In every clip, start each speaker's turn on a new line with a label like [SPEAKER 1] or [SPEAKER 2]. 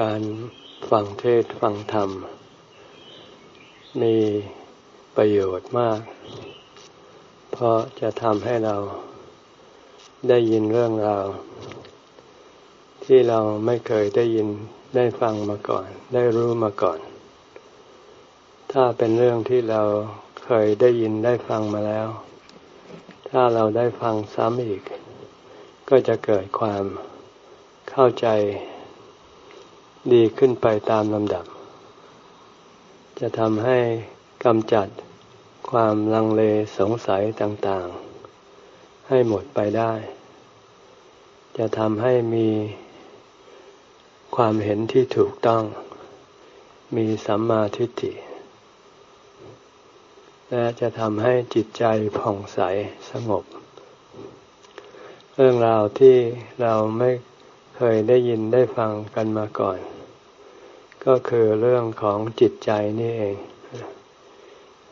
[SPEAKER 1] การฟังเทศฟังธรรม มีประโยชน์มาก เพราะจะทำให้เราได้ยินเรื่องราว ที่เราไม่เคยได้ยินได้ฟังมาก่อน ได้รู้มาก่อน ถ้าเป็นเรื่องที่เราเคยได้ยินได้ฟังมาแล้ว ถ้าเราได้ฟังซ้ำอีก ก็จะเกิดความเข้าใจ ดีขึ้นไปตามลำดับ จะทำให้กำจัดความลังเลสงสัยต่างๆ ให้หมดไปได้ จะทำให้มีความเห็นที่ถูกต้อง มีสัมมาทิฏฐิ และจะทำให้จิตใจผ่องใสสงบ เรื่องราวที่เราไม่ เคยได้ยินได้ฟังกันมาก่อน ก็คือเรื่องของจิตใจนี่เอง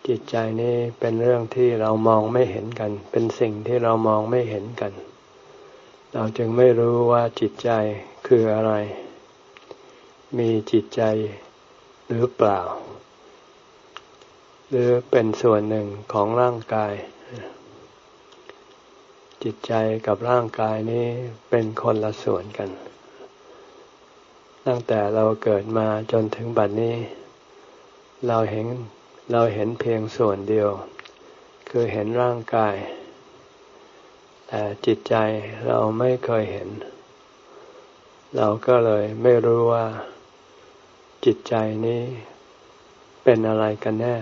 [SPEAKER 1] จิตใจนี่เป็นเรื่องที่เรามองไม่เห็นกัน เป็นสิ่งที่เรามองไม่เห็นกัน เราจึงไม่รู้ว่าจิตใจคืออะไร มีจิตใจหรือเปล่า หรือเป็นส่วนหนึ่งของร่างกาย จิตใจกับร่างกายนี้เป็นคนละส่วนกัน ตั้งแต่เราเกิดมาจนถึงบัดนี้ เราเห็นเราเห็นเพียงส่วนเดียว คือเห็นร่างกาย แต่จิตใจเราไม่เคยเห็น เราก็เลยไม่รู้ว่า จิตใจนี้เป็นอะไรกันแน่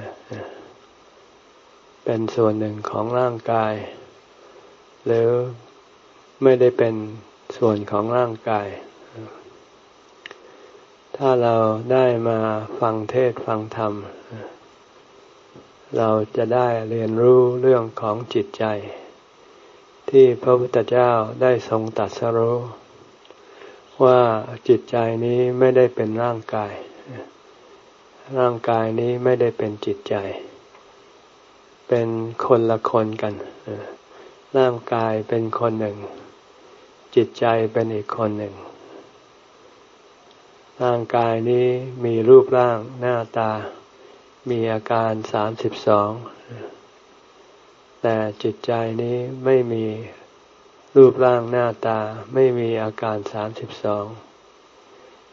[SPEAKER 1] เป็นส่วนหนึ่งของร่างกาย หรือไม่ได้เป็นส่วนของร่างกาย ถ้าเราได้มาฟังเทศฟังธรรม เราจะได้เรียนรู้เรื่องของจิตใจ ที่พระพุทธเจ้าได้ทรงตัดสรู้ว่าจิตใจนี้ไม่ได้เป็นร่างกาย ร่างกายนี้ไม่ได้เป็นจิตใจ เป็นคนละคนกัน ร่างกายเป็นคนหนึ่ง จิตใจเป็นอีกคนหนึ่ง ร่างกายนี้มีรูปร่างหน้าตา มีอาการสามสิบสอง แต่จิตใจนี้ไม่มีรูปร่างหน้าตา ไม่มีอาการสามสิบสอง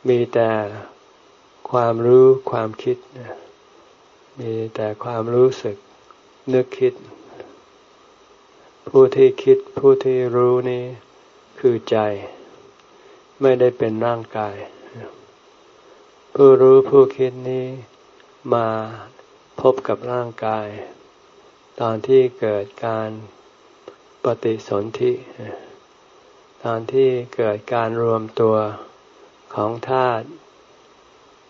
[SPEAKER 1] มีแต่ความรู้ความคิด มีแต่ความรู้สึกนึกคิด ผู้ที่คิดผู้ที่รู้นี่คือใจ ไม่ได้เป็นร่างกาย ผู้รู้ผู้คิดนี้มาพบกับร่างกาย ตอนที่เกิดการปฏิสนธิตอนที่เกิดการรวมตัวของธาตุ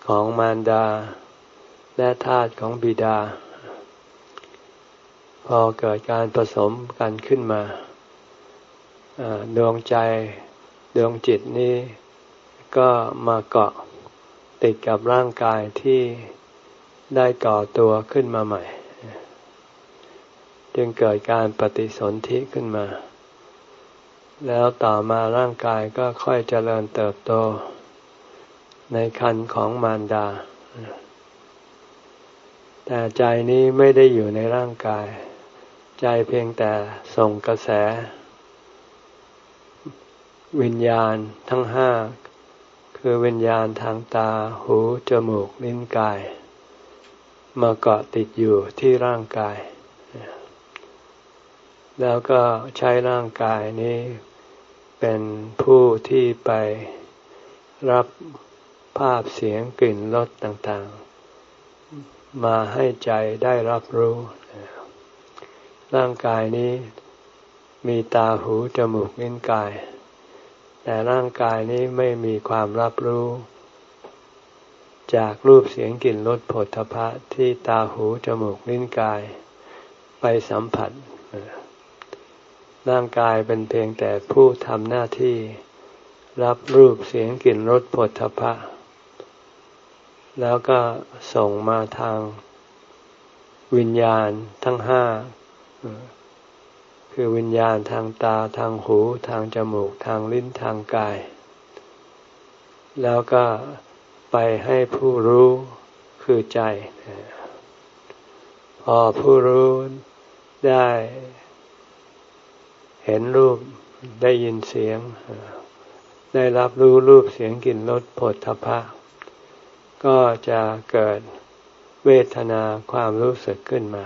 [SPEAKER 1] ของมารดา และธาตุของบิดา พอเกิดการผสมกันขึ้นมาดวงใจดวงจิตนี้ก็มาเกาะติดกับร่างกายที่ได้ก่อตัวขึ้นมาใหม่ จึงเกิดการปฏิสนธิขึ้นมา แล้วต่อมาร่างกายก็ค่อยเจริญเติบโต ในคันของมารดา แต่ใจนี้ไม่ได้อยู่ในร่างกาย ใจเพียงแต่ส่งกระแส วิญญาณทั้งห้า คือวิญญาณทางตา หู จมูก ลิ้น กาย มาเกาะติดอยู่ที่ร่างกาย แล้วก็ใช้ร่างกายนี้ เป็นผู้ที่ไปรับภาพเสียงกลิ่นรสต่างๆ มาให้ใจได้รับรู้ ร่างกายนี้ มีตาหูจมูกลิ้นกาย แต่ร่างกายนี้ไม่มีความรับรู้ จากรูปเสียงกลิ่นรสผลทพะที่ตาหูจมูกลิ้นกาย ไปสัมผัส ร่างกายเป็นเพียงแต่ผู้ทำหน้าที่ รับรูปเสียงกลิ่นรสผลทพะ แล้วก็ส่งมาทางวิญญาณทั้งห้า คือวิญญาณทางตาทางหู ทางจมูกทางลิ้นทางกาย แล้วก็ไปให้ผู้รู้คือใจ พอผู้รู้ได้ เห็นรูปได้ยินเสียง ได้รับรู้รูปเสียงกลิ่นรสผลทพะ ก็จะเกิดเวทนาความรู้สึกขึ้นมา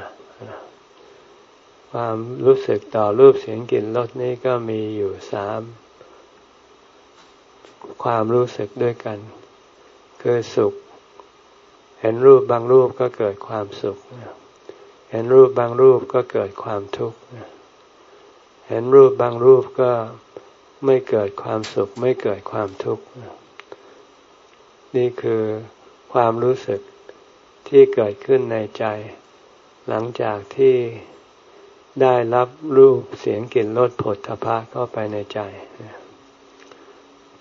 [SPEAKER 1] ความรู้สึกต่อรูปเสียงกลิ่นรสนี้ก็มีอยู่สามความรู้สึกด้วยกัน คือสุข เห็นรูปบางรูปก็เกิดความสุข เห็นรูปบางรูปก็เกิดความทุกข์เห็นรูปบางรูปก็ไม่เกิดความสุข ไม่เกิดความทุกข์นี่คือความรู้สึกที่เกิดขึ้นในใจ หลังจากที่ ได้รับรูปเสียงกลิ่นรสผลทพะเข้าไปในใจ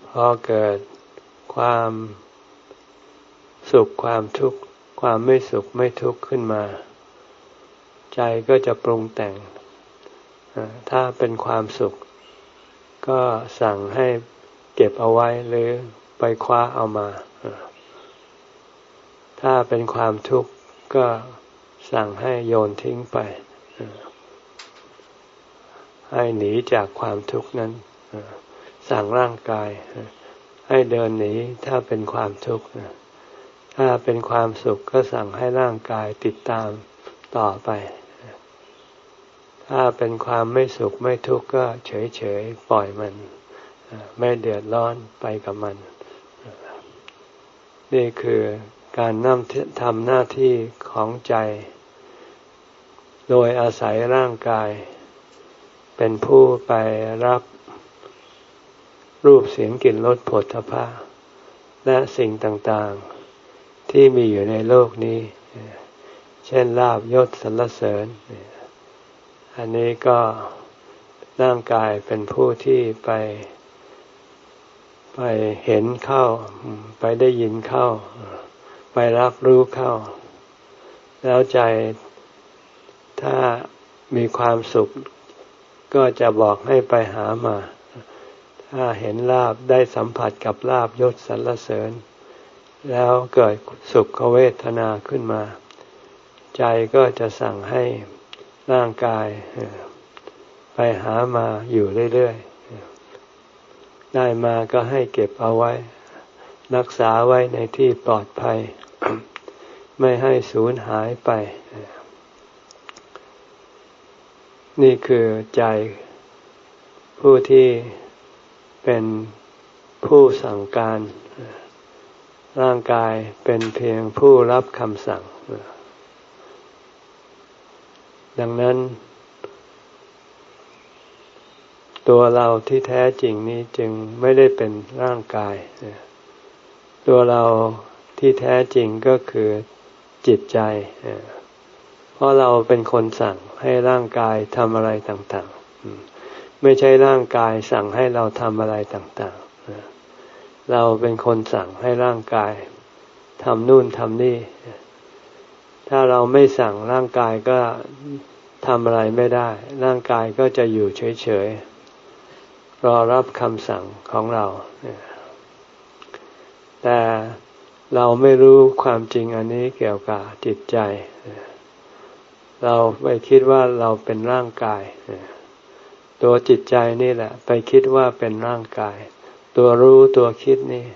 [SPEAKER 1] พอเกิดความสุขความทุกข์ความไม่สุขไม่ทุกข์ขึ้นมา ใจก็จะปรุงแต่ง ถ้าเป็นความสุข ก็สั่งให้เก็บเอาไว้หรือไปคว้าเอามา ถ้าเป็นความทุกข์ก็สั่งให้โยนทิ้งไป ให้หนีจากความทุกข์นั้น สั่งร่างกาย ให้เดินหนีถ้าเป็นความทุกข์ถ้าเป็นความสุขก็สั่งให้ร่างกายติดตามต่อไป ถ้าเป็นความไม่สุขไม่ทุกข์ก็เฉยเฉยปล่อยมัน ไม่เดือดร้อนไปกับมัน นี่คือการนำทำหน้าที่ของใจ โดยอาศัยร่างกาย เป็นผู้ไปรับรูปเสียงกลิ่นรสผลทพะและสิ่งต่างๆที่มีอยู่ในโลกนี้ เช่นลาบยศสรรเสริญ อันนี้ก็ร่างกายเป็นผู้ที่ไป ไปเห็นเข้า ไปได้ยินเข้า ไปรับรู้เข้า แล้วใจถ้ามีความสุข ก็จะบอกให้ไปหามา ถ้าเห็นลาบได้สัมผัสกับลาบยศสรรเสริญ แล้วเกิดสุขเวทนาขึ้นมา ใจก็จะสั่งให้ร่างกาย ไปหามาอยู่เรื่อยๆ ได้มาก็ให้เก็บเอาไว้ รักษาไว้ในที่ปลอดภัย ไม่ให้สูญหายไป นี่คือใจผู้ที่เป็นผู้สั่งการ ร่างกายเป็นเพียงผู้รับคำสั่ง ดังนั้น ตัวเราที่แท้จริงนี้จึงไม่ได้เป็นร่างกาย ตัวเราที่แท้จริงก็คือจิตใจ เพราะเราเป็นคนสั่งให้ร่างกายทำอะไรต่างๆ ไม่ใช่ร่างกายสั่งให้เราทำอะไรต่างๆ เราเป็นคนสั่งให้ร่างกายทำนู่นทำนี่ ถ้าเราไม่สั่งร่างกายก็ทำอะไรไม่ได้ ร่างกายก็จะอยู่เฉยๆ รอรับคำสั่งของเรา แต่เราไม่รู้ความจริงอันนี้เกี่ยวกับจิตใจ เราไปคิดว่าเราเป็นร่างกาย ตัวจิตใจนี่แหละ ไปคิดว่าเป็นร่างกาย ตัวรู้ตัวคิดนี่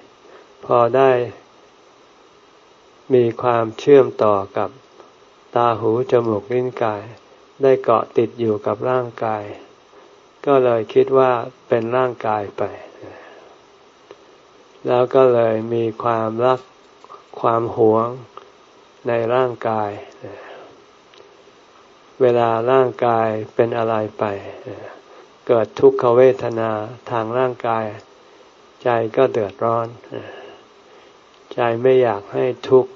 [SPEAKER 1] พอได้มีความเชื่อมต่อกับตาหูจมูกลิ้นกาย ได้เกาะติดอยู่กับร่างกาย ก็เลยคิดว่าเป็นร่างกายไป แล้วก็เลยมีความรักความหวงในร่างกายเเวลาร่างกายเป็นอะไรไป เกิดทุกขเวทนาทางร่างกาย ใจก็เดือดร้อน ใจไม่อยากให้ทุกข์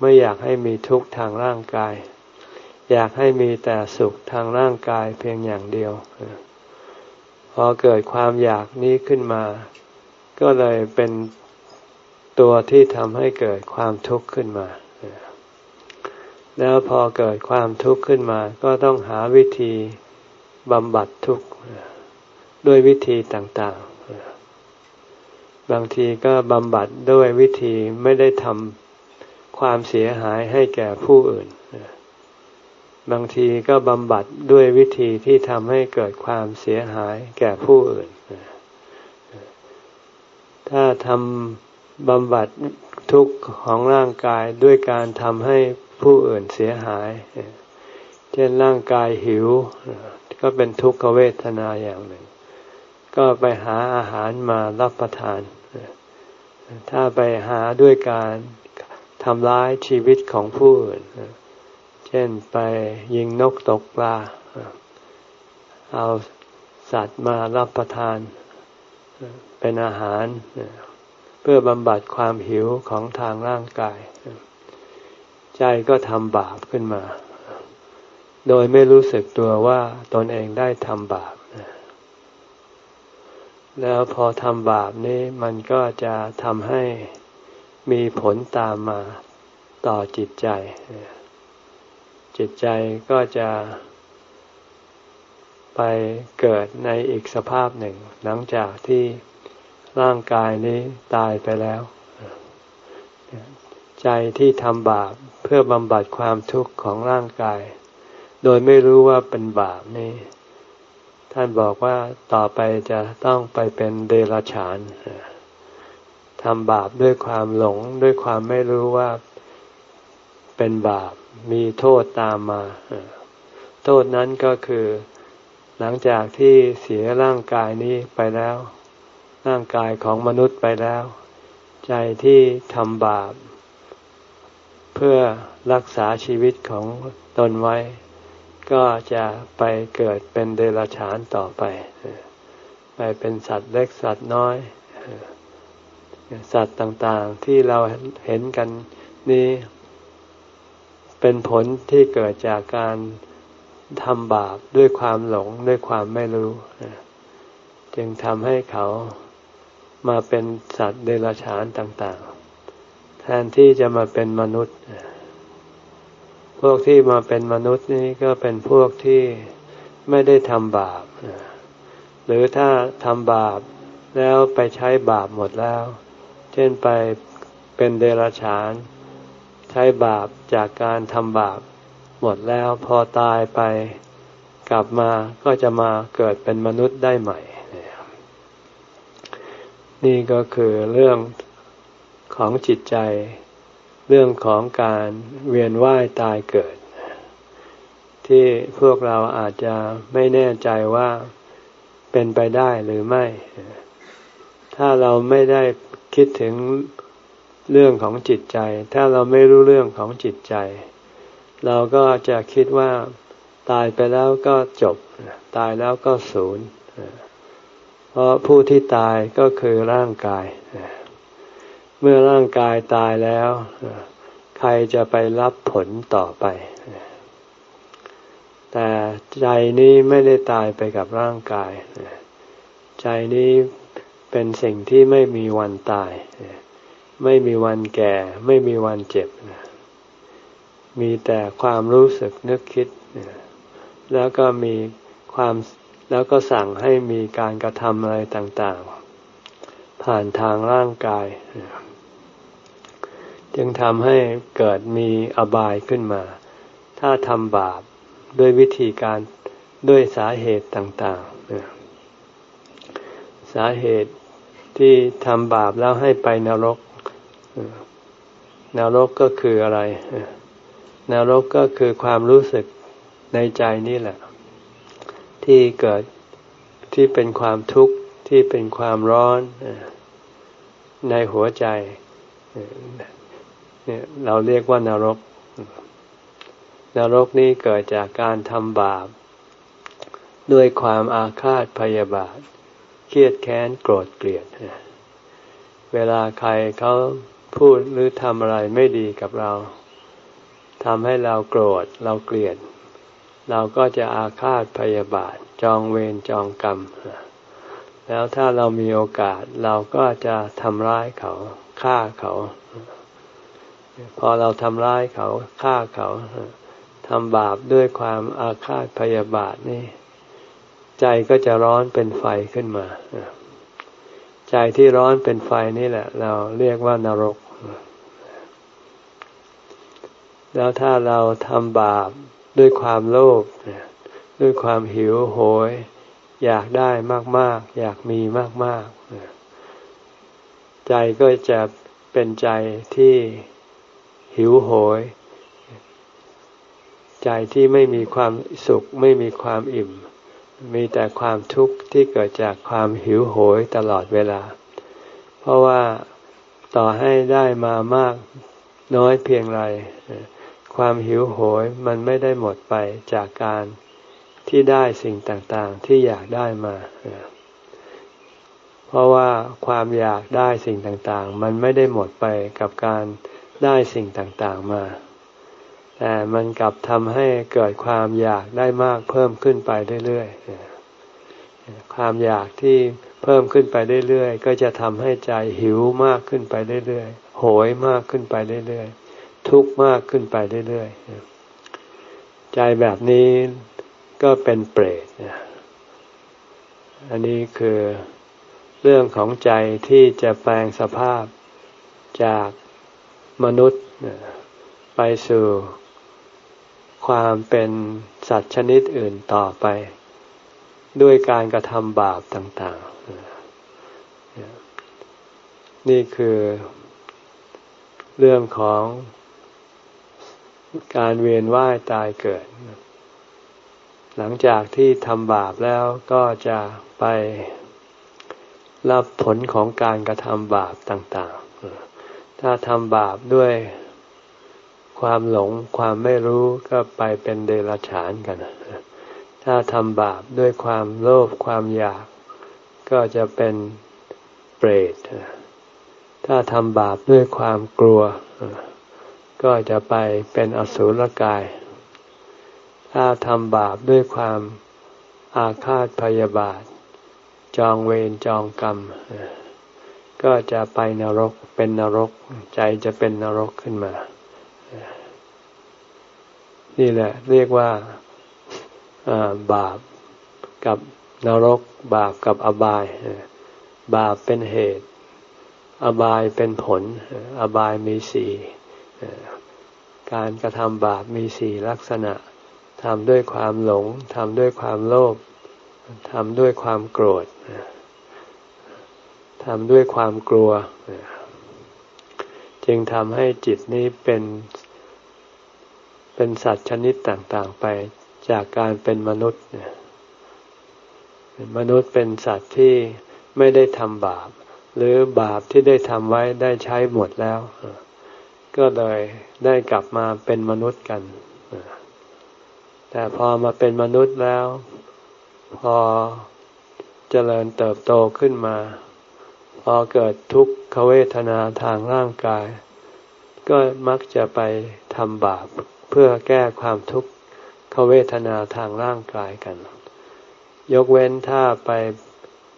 [SPEAKER 1] ไม่อยากให้มีทุกข์ทางร่างกาย อยากให้มีแต่สุขทางร่างกายเพียงอย่างเดียว พอเกิดความอยากนี้ขึ้นมา ก็เลยเป็นตัวที่ทำให้เกิดความทุกข์ขึ้นมา แล้วพอเกิดความทุกข์ขึ้นมาก็ต้องหาวิธีบำบัดทุกข์ด้วยวิธีต่างๆ บางทีก็บำบัดด้วยวิธีไม่ได้ทำความเสียหายให้แก่ผู้อื่น บางทีก็บำบัดด้วยวิธีที่ทำให้เกิดความเสียหายแก่ผู้อื่น ถ้าทำบำบัดทุกข์ของร่างกายด้วยการทำให้ ผู้อื่นเสียหาย เช่นร่างกายหิว ก็เป็นทุกขเวทนาอย่างหนึ่ง ก็ไปหาอาหารมารับประทาน ถ้าไปหาด้วยการทำร้ายชีวิตของผู้อื่น เช่นไปยิงนกตกปลา เอาสัตว์มารับประทาน เป็นอาหาร เพื่อบำบัดความหิวของทางร่างกาย ใจก็ทำบาปขึ้นมา โดยไม่รู้สึกตัวว่าตนเองได้ทำบาป แล้วพอทำบาปนี้มันก็จะทำให้มีผลตามมาต่อจิตใจ จิตใจก็จะไปเกิดในอีกสภาพหนึ่ง หลังจากที่ร่างกายนี้ตายไปแล้ว ใจที่ทำบาป เพื่อบำบัดความทุกข์ของร่างกาย โดยไม่รู้ว่าเป็นบาปนี้ ท่านบอกว่าต่อไปจะต้องไปเป็นเดรัจฉานทำบาปด้วยความหลงด้วยความไม่รู้ว่าเป็นบาปมีโทษตามมา โทษนั้นก็คือ หลังจากที่เสียร่างกายนี้ไปแล้ว ร่างกายของมนุษย์ไปแล้ว ใจที่ทำบาป เพื่อรักษาชีวิตของตนไว้ ก็จะไปเกิดเป็นเดรัจฉานต่อไป ไปเป็นสัตว์เล็กสัตว์น้อย สัตว์ต่างๆที่เราเห็นกันนี้เป็นผลที่เกิดจากการทำบาปด้วยความหลงด้วยความไม่รู้ จึงทำให้เขามาเป็นสัตว์เดรัจฉานต่าง ๆ แทนที่จะมาเป็นมนุษย์ พวกที่มาเป็นมนุษย์นี่ก็เป็นพวกที่ไม่ได้ทำบาป หรือถ้าทำบาปแล้วไปใช้บาปหมดแล้ว เช่นไปเป็นเดรัจฉาน ใช้บาปจากการทำบาปหมดแล้วพอตายไปกลับมาก็จะมาเกิดเป็นมนุษย์ได้ใหม่ นี่ก็คือเรื่อง ของจิตใจ เรื่องของการเวียนว่ายตายเกิด ที่พวกเราอาจจะไม่แน่ใจว่าเป็นไปได้หรือไม่ ถ้าเราไม่ได้คิดถึงเรื่องของจิตใจ ถ้าเราไม่รู้เรื่องของจิตใจ เราก็จะคิดว่าตายไปแล้วก็จบ ตายแล้วก็ศูนย์เพราะผู้ที่ตายก็คือร่างกาย เเมื่อร่างกายตายแล้ว ใครจะไปรับผลต่อไป แต่ใจนี้ไม่ได้ตายไปกับร่างกาย ใจนี้เป็นสิ่งที่ไม่มีวันตาย ไม่มีวันแก่ ไม่มีวันเจ็บ มีแต่ความรู้สึกนึกคิด แล้วก็มีความแล้วก็สั่งให้มีการกระทำอะไรต่าง ๆ ผ่านทางร่างกาย จึงทำให้เกิดมีอบายขึ้นมา ถ้าทำบาปด้วยวิธีการด้วยสาเหตุต่างๆ สาเหตุที่ทำบาปแล้วให้ไปนรก นรกก็คืออะไร นรกก็คือความรู้สึกในใจนี่แหละ ที่เกิดที่เป็นความทุกข์ที่เป็นความร้อนในหัวใจ เนี่ยเราเรียกว่านรก นรกนี้เกิดจากการทำบาป ด้วยความอาฆาตพยาบาท เครียดแค้นโกรธเกลียด เวลาใครเขาพูดหรือทำอะไรไม่ดีกับเราทำให้เราโกรธเราเกลียด เราก็จะอาฆาตพยาบาท จองเวรจองกรรม แล้วถ้าเรามีโอกาสเราก็จะทำร้ายเขาฆ่าเขา พอเราทำร้ายเขาฆ่าเขาทำบาปด้วยความอาฆาตพยาบาทนี่ ใจก็จะร้อนเป็นไฟขึ้นมาใจที่ร้อนเป็นไฟนี่แหละ เราเรียกว่านรก แล้วถ้าเราทำบาปด้วยความโลภด้วยความหิวโหย อยากได้มาก ๆ อยากมีมาก ๆ ใจก็จะเป็นใจที่ หิวโหย ใจที่ไม่มีความสุขไม่มีความอิ่ม มีแต่ความทุกข์ที่เกิดจากความหิวโหยตลอดเวลา เพราะว่าต่อให้ได้มามากน้อยเพียงไร ความหิวโหยมันไม่ได้หมดไปจากการที่ได้สิ่งต่างๆที่อยากได้มา เพราะว่าความอยากได้สิ่งต่างๆ มันไม่ได้หมดไปกับการ ได้สิ่งต่างๆมา แต่มันกลับทำให้เกิดความอยากได้มากเพิ่มขึ้นไปเรื่อยๆ ความอยากที่เพิ่มขึ้นไปเรื่อยๆ ก็จะทำให้ใจหิวมากขึ้นไปเรื่อยๆ โหยมากขึ้นไปเรื่อยๆ ทุกข์มากขึ้นไปเรื่อยๆ ใจแบบนี้ก็เป็นเปรตอันนี้คือเรื่องของใจที่จะแปลงสภาพจาก มนุษย์ไปสู่ความเป็นสัตว์ชนิดอื่นต่อไป ด้วยการกระทำบาปต่างๆ นี่คือเรื่องของการเวียนว่ายตายเกิด หลังจากที่ทำบาปแล้วก็จะไปรับผลของการกระทำบาปต่างๆ ถ้าทำบาปด้วยความหลงความไม่รู้ก็ไปเป็นเดรัจฉานกัน ถ้าทำบาปด้วยความโลภความอยาก ก็จะเป็นเปรต ถ้าทำบาปด้วยความกลัว ก็จะไปเป็นอสุรกาย ถ้าทำบาปด้วยความอาฆาตพยาบาท จองเวรจองกรรม ก็จะไปนรกเป็นนรก ใจจะเป็นนรกขึ้นมา นี่แหละ เรียกว่าบาปกับนรก บาปกับอบาย บาปเป็นเหตุ อบายเป็นผล อบายมีสี่การกระทำบาปมีสี่ลักษณะทำด้วยความหลงทำด้วยความโลภทำด้วยความโกรธ ทำด้วยความกลัว จึงทำให้จิตนี้เป็น เป็นสัตว์ชนิดต่างๆไปจากการเป็นมนุษย์มนุษย์เป็นสัตว์ที่ไม่ได้ทำบาป หรือบาปที่ได้ทำไว้ได้ใช้หมดแล้ว ก็เลยได้กลับมาเป็นมนุษย์กัน แต่พอมาเป็นมนุษย์แล้ว พอเจริญเติบโตขึ้นมา พอเกิดทุกขเวทนาทางร่างกาย ก็มักจะไปทำบาปเพื่อแก้ความทุกขเวทนาทางร่างกายกัน ยกเว้นถ้าไป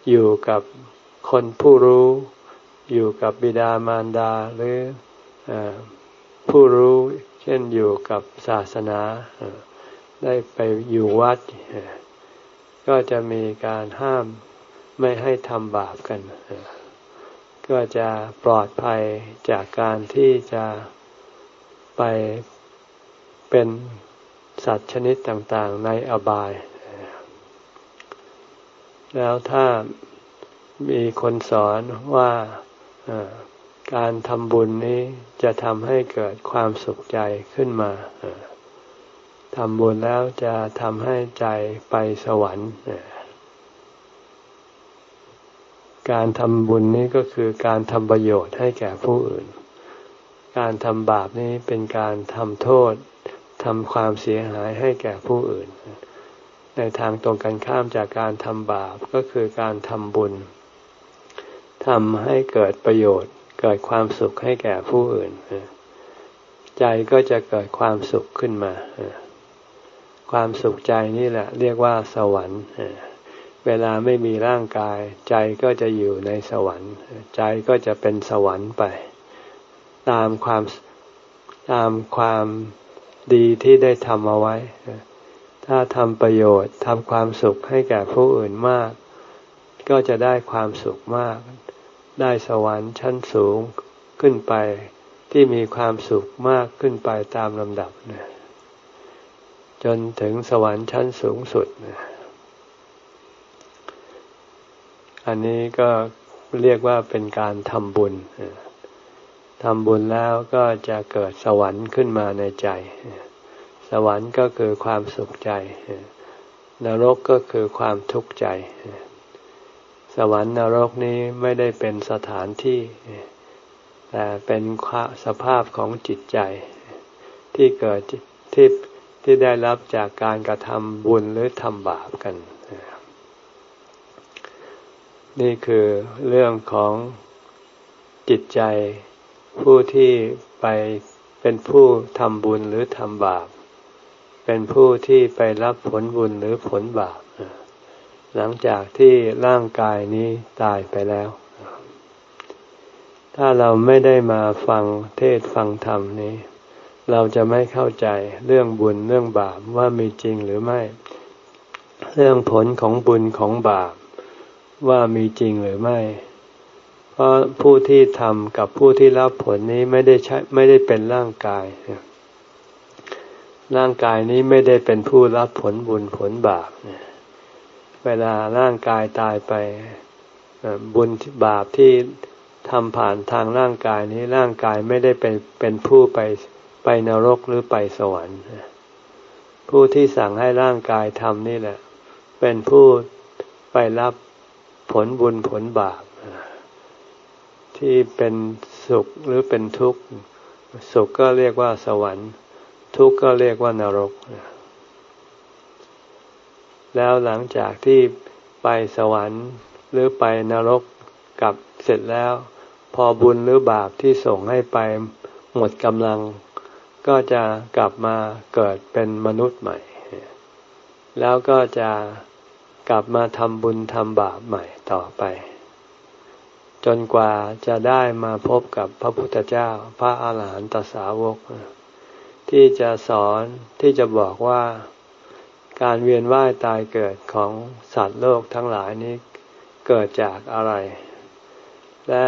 [SPEAKER 1] อยู่กับคนผู้รู้ อยู่กับบิดามารดาหรือผู้รู้เช่นอยู่กับศาสนาได้ไปอยู่วัด ก็จะมีการห้ามไม่ให้ทำบาปกัน ก็จะปลอดภัยจากการที่จะไปเป็นสัตว์ชนิดต่างๆ ในอบาย แล้วถ้ามีคนสอนว่าการทำบุญนี้จะทำให้เกิดความสุขใจขึ้นมาทำบุญแล้วจะทำให้ใจไปสวรรค์ การทำบุญนี้ก็คือการทำประโยชน์ให้แก่ผู้อื่น การทำบาปนี้เป็นการทำโทษทำความเสียหายให้แก่ผู้อื่น ในทางตรงกันข้ามจากการทำบาปก็คือการทำบุญทำให้เกิดประโยชน์เกิดความสุขให้แก่ผู้อื่น ใจก็จะเกิดความสุขขึ้นมา ความสุขใจนี่แหละ เรียกว่าสวรรค์ เวลาไม่มีร่างกาย ใจก็จะอยู่ในสวรรค์ ใจก็จะเป็นสวรรค์ไป ตามความตามความดีที่ได้ทำเอาไว้ ถ้าทำประโยชน์ทำความสุขให้แก่ผู้อื่นมาก ก็จะได้ความสุขมาก ได้สวรรค์ชั้นสูงขึ้นไปที่มีความสุขมากขึ้นไปตามลำดับนะจนถึงสวรรค์ชั้นสูงสุดนะ อันนี้ก็เรียกว่าเป็นการทำบุญทำบุญแล้วก็จะเกิดสวรรค์ขึ้นมาในใจ สวรรค์ก็คือความสุขใจ นรกก็คือความทุกข์ใจ สวรรค์นรกนี้ไม่ได้เป็นสถานที่ แต่เป็นสภาพของจิตใจ ที่เกิดที่ที่ได้รับจากการกระทำบุญหรือทำบาปกัน นี่คือเรื่องของจิตใจ ผู้ที่ไปเป็นผู้ทำบุญหรือทำบาป เป็นผู้ที่ไปรับผลบุญหรือผลบาป หลังจากที่ร่างกายนี้ตายไปแล้ว ถ้าเราไม่ได้มาฟังเทศฟังธรรมนี้ เราจะไม่เข้าใจเรื่องบุญเรื่องบาปว่ามีจริงหรือไม่ เรื่องผลของบุญของบาป ว่ามีจริงหรือไม่ เพราะผู้ที่ทำกับผู้ที่รับผลนี้ไม่ได้ใช้ไม่ได้เป็นร่างกาย ร่างกายนี้ไม่ได้เป็นผู้รับผลบุญผลบาปเวลาร่างกายตายไปบุญบาปที่ทำผ่านทางร่างกายนี้ร่างกายไม่ได้เป็นเป็นผู้ไปไปนรกหรือไปสวรรค์ ผู้ที่สั่งให้ร่างกายทำนี่แหละ เป็นผู้ไปรับ ผลบุญผลบาปที่เป็นสุขหรือเป็นทุกข์ สุขก็เรียกว่าสวรรค์ ทุกข์ก็เรียกว่านรก แล้วหลังจากที่ไปสวรรค์หรือไปนรกกลับเสร็จแล้ว พอบุญหรือบาปที่ส่งให้ไปหมดกำลัง ก็จะกลับมาเกิดเป็นมนุษย์ใหม่ แล้วก็จะ กลับมาทำบุญทำบาปใหม่ต่อไป จนกว่าจะได้มาพบกับพระพุทธเจ้าพระอาหารหันตสาวก ที่จะสอนที่จะบอกว่าการเวียนว่ายตายเกิดของสัตว์โลกทั้งหลายนี้เกิดจากอะไร และ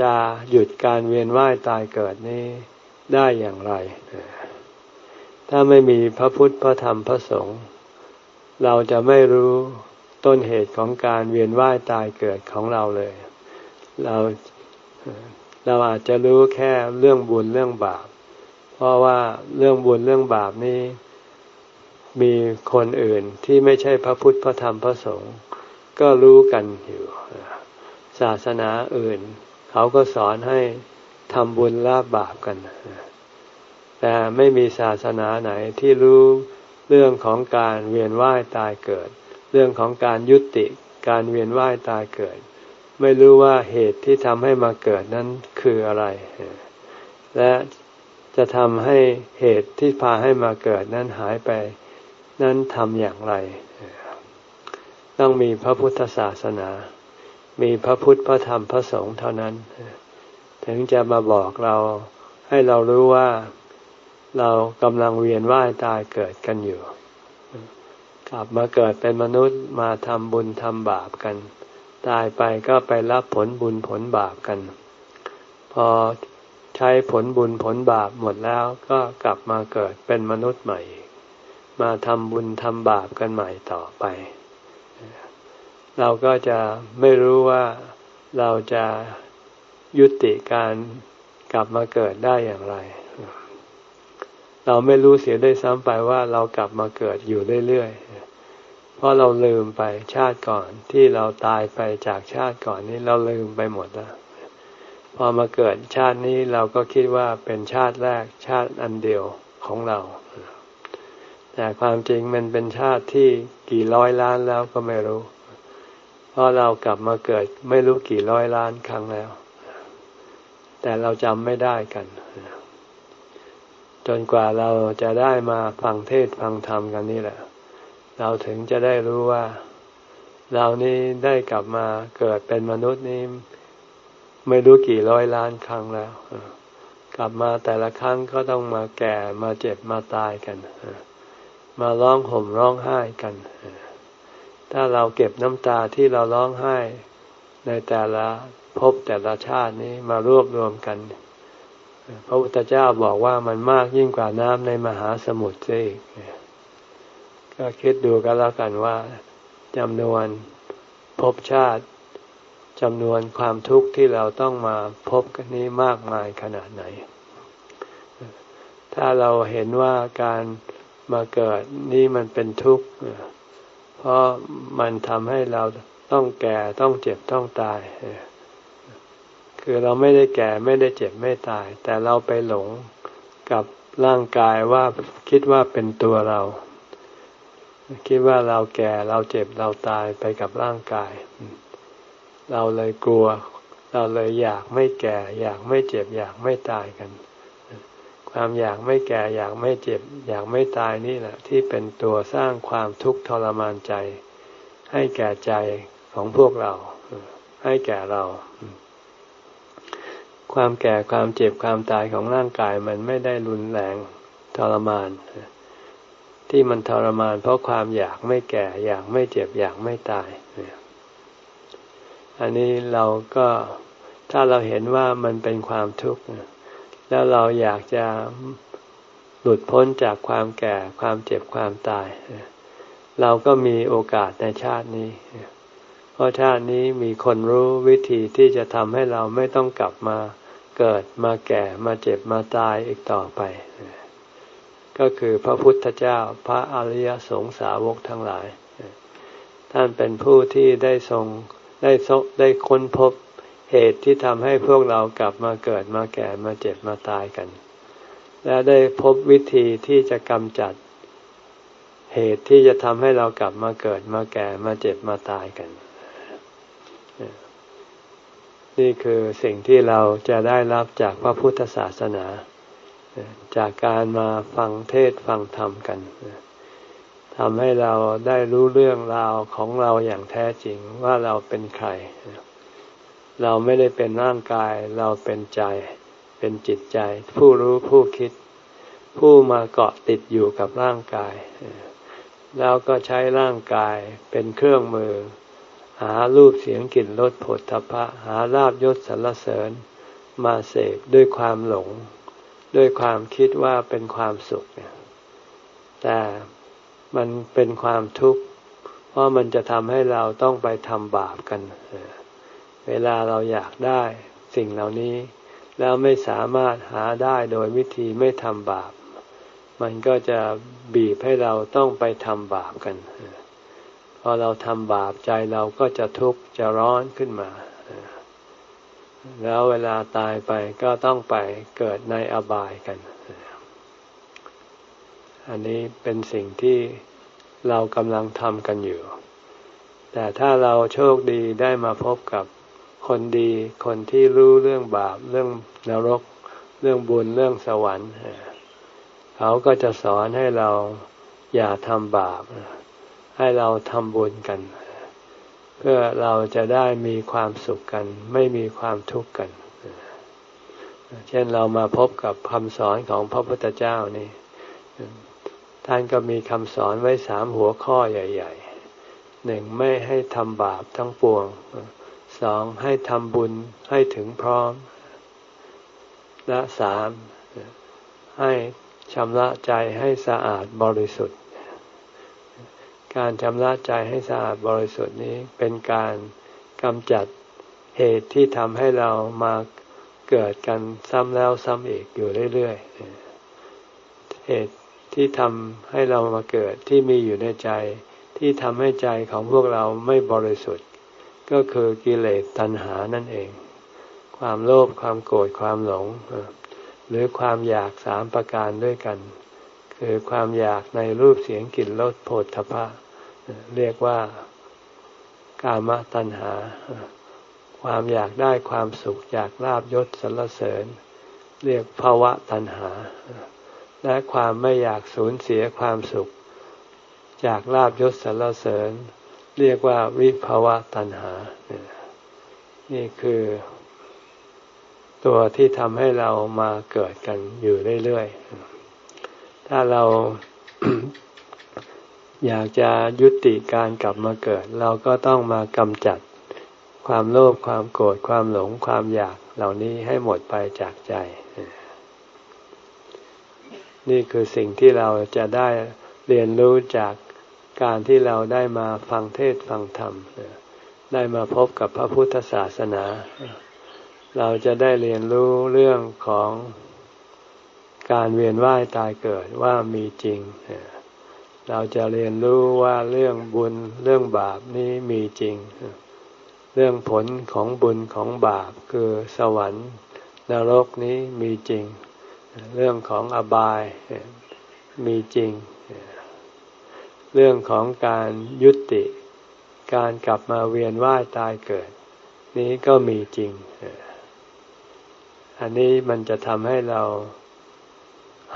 [SPEAKER 1] จะหยุดการเวียนว่ายตายเกิดนี้ได้อย่างไร ถ้าไม่มีพระพุทธพระธรรมพระสงฆ์ เราจะไม่รู้ต้นเหตุของการเวียนว่ายตายเกิดของเราเลย เราเราอาจจะรู้แค่เรื่องบุญเรื่องบาป เพราะว่าเรื่องบุญเรื่องบาปนี้ มีคนอื่นที่ไม่ใช่พระพุทธพระธรรมพระสงฆ์ก็รู้กันอยู่ ศาสนาอื่น เขาก็สอนให้ทำบุญละบาปกัน แต่ไม่มีศาสนาไหนที่รู้ เรื่องของการเวียนว่ายตายเกิด เรื่องของการยุติการเวียนว่ายตายเกิด ไม่รู้ว่าเหตุที่ทำให้มาเกิดนั้นคืออะไร และจะทำให้เหตุที่พาให้มาเกิดนั้นหายไป นั้นทำอย่างไร ต้องมีพระพุทธศาสนา มีพระพุทธพระธรรมพระสงฆ์เท่านั้น ถึงจะมาบอกเราให้เรารู้ว่า เรากำลังเวียนว่ายตายเกิดกันอยู่ กลับมาเกิดเป็นมนุษย์มาทำบุญทำบาปกัน ตายไปก็ไปรับผลบุญผลบาปกัน พอใช้ผลบุญผลบาปหมดแล้วก็กลับมาเกิดเป็นมนุษย์ใหม่ มาทำบุญทำบาปกันใหม่ต่อไป เราก็จะไม่รู้ว่าเราจะยุติการกลับมาเกิดได้อย่างไร เราไม่รู้เสียได้ซ้ำไปว่าเรากลับมาเกิดอยู่เรื่อยๆ เพราะเราลืมไปชาติก่อนที่เราตายไปจากชาติก่อนนี้เราลืมไปหมดแล้วพอมาเกิดชาตินี้เราก็คิดว่าเป็นชาติแรกชาติอันเดียวของเรา แต่ความจริงมันเป็นชาติที่กี่ร้อยล้านแล้วก็ไม่รู้ เพราะเรากลับมาเกิดไม่รู้กี่ร้อยล้านครั้งแล้ว แต่เราจำไม่ได้กัน จนกว่าเราจะได้มาฟังเทศฟังธรรมกันนี่แหละ เราถึงจะได้รู้ว่า เรานี้ได้กลับมาเกิดเป็นมนุษย์นี้ไม่รู้กี่ร้อยล้านครั้งแล้ว กลับมาแต่ละครั้งก็ต้องมาแก่มาเจ็บมาตายกัน มาร้องห่มร้องไห้กัน ถ้าเราเก็บน้ำตาที่เราร้องไห้ในแต่ละภพแต่ละชาตินี้มารวบรวมกัน พระพุทธเจ้าบอกว่ามันมากยิ่งกว่าน้ำในมหาสมุทรซิก็คิดดูกันแล้วกันว่าจำนวนภพชาติจำนวนความทุกข์ที่เราต้องมาพบกันนี้มากมายขนาดไหน ถ้าเราเห็นว่าการมาเกิดนี่มันเป็นทุกข์ เพราะมันทำให้เราต้องแก่ต้องเจ็บต้องตาย คือเราไม่ได้แก่ไม่ได้เจ็บไม่ตาย แต่เราไปหลงกับร่างกายว่าคิดว่าเป็นตัวเรา คิดว่าเราแก่เราเจ็บเราตายไปกับร่างกาย เราเลยกลัว เราเลยอยากไม่แก่ อยากไม่เจ็บ อยากไม่ตายกัน ความอยากไม่แก่ อยากไม่เจ็บ อยากไม่ตายนี่แหละ ที่เป็นตัวสร้างความทุกข์ทรมานใจ ให้แก่ใจของพวกเรา ให้แก่เรา ความแก่ความเจ็บความตายของร่างกายมันไม่ได้รุนแรงทรมาน ที่มันทรมาน เพราะความอยากไม่แก่ อยากไม่เจ็บอยากไม่ตายอันนี้เราก็ถ้าเราเห็นว่ามันเป็นความทุกข์แล้วเราอยากจะหลุดพ้นจากความแก่ความเจ็บความตาย เราก็มีโอกาสในชาตินี้ เพราะชาตินี้มีคนรู้วิธีที่จะทำให้เราไม่ต้องกลับมา เกิดมาแก่มาเจ็บมาตายอีกต่อไป ก็คือพระพุทธเจ้าพระอริยสงสาวกทั้งหลาย ท่านเป็นผู้ที่ได้ทรงได้ได้ค้นพบเหตุที่ทำให้พวกเรากลับมาเกิดมาแก่มาเจ็บมาตายกัน และได้พบวิธีที่จะกำจัด เหตุที่จะทำให้เรากลับมาเกิดมาแก่มาเจ็บมาตายกัน นี่คือสิ่งที่เราจะได้รับจากพระพุทธศาสนา จากการมาฟังเทศฟังธรรมกันทำให้เราได้รู้เรื่องราวของเราอย่างแท้จริงว่าเราเป็นใคร เราไม่ได้เป็นร่างกายเราเป็นใจ เป็นจิตใจ ผู้รู้ผู้คิด ผู้มาเกาะติดอยู่กับร่างกาย แล้วก็ใช้ร่างกายเป็นเครื่องมือ หารูปเสียงกลิ่นรสผลทพะหาลาบยศสรรเสริญ มาเสกด้วยความหลง ด้วยความคิดว่าเป็นความสุขเนี่ยแต่มันเป็นความทุกข์เพราะมันจะทำให้เราต้องไปทำบาปกัน เวลาเราอยากได้สิ่งเหล่านี้ แล้วไม่สามารถหาได้โดยวิธีไม่ทำบาป มันก็จะบีบให้เราต้องไปทำบาปกันพ อเราทำบาปใจเราก็จะทุกข์จะร้อนขึ้นมา แล้วเวลาตายไปก็ต้องไปเกิดในอบายกัน อันนี้เป็นสิ่งที่เรากำลังทำกันอยู่ แต่ถ้าเราโชคดีได้มาพบกับคนดี คนที่รู้เรื่องบาป เรื่องนรก เรื่องบุญ เรื่องสวรรค์ เขาก็จะสอนให้เราอย่าทำบาป ให้เราทำบุญกัน เพื่อเราจะได้มีความสุขกัน ไม่มีความทุกข์กัน เช่นเรามาพบกับคำสอนของพระพุทธเจ้านี่ท่านก็มีคำสอนไว้สามหัวข้อใหญ่ ๆ หนึ่งไม่ให้ทำบาปทั้งปวง สองให้ทำบุญให้ถึงพร้อม และสามให้ชำระใจให้สะอาดบริสุทธิ์ การชำระใจให้สะอาดบริสุทธิ์นี้เป็นการกำจัดเหตุที่ทำให้เรามาเกิดกันซ้ำแล้วซ้ำอีกอยู่เรื่อยๆ เหตุที่ทำให้เรามาเกิดที่มีอยู่ในใจที่ทำให้ใจของพวกเราไม่บริสุทธิ์ ก็คือกิเลสตัณหานั่นเอง ความโลภความโกรธความหลง หรือความอยากสามประการด้วยกัน คือความอยากในรูปเสียงกลิ่นรสโผฏฐพะเรียกว่ากามตัณหา ความอยากได้ความสุขจากลาบยศสรรเสริญ เรียกภาวะตัณหา และความไม่อยากสูญเสียความสุข จากลาบยศสรรเสริญ เรียกว่าวิภาวะตัณหา นี่คือตัวที่ทำให้เรามาเกิดกันอยู่เรื่อยๆ ถ้าเราอยากจะยุติการกลับมาเกิด เราก็ต้องมากำจัดความโลภความโกรธความหลงความอยากเหล่านี้ให้หมดไปจากใจ นี่คือสิ่งที่เราจะได้เรียนรู้จากการที่เราได้มาฟังเทศฟังธรรม ได้มาพบกับพระพุทธศาสนา เราจะได้เรียนรู้เรื่องของ การเวียนว่ายตายเกิดว่ามีจริง เราจะเรียนรู้ว่าเรื่องบุญเรื่องบาปนี้มีจริง เรื่องผลของบุญของบาปคือสวรรค์นรกนี้มีจริง เรื่องของอบายมีจริง เรื่องของการยุติ การกลับมาเวียนว่ายตายเกิด นี้ก็มีจริง อันนี้มันจะทำให้เรา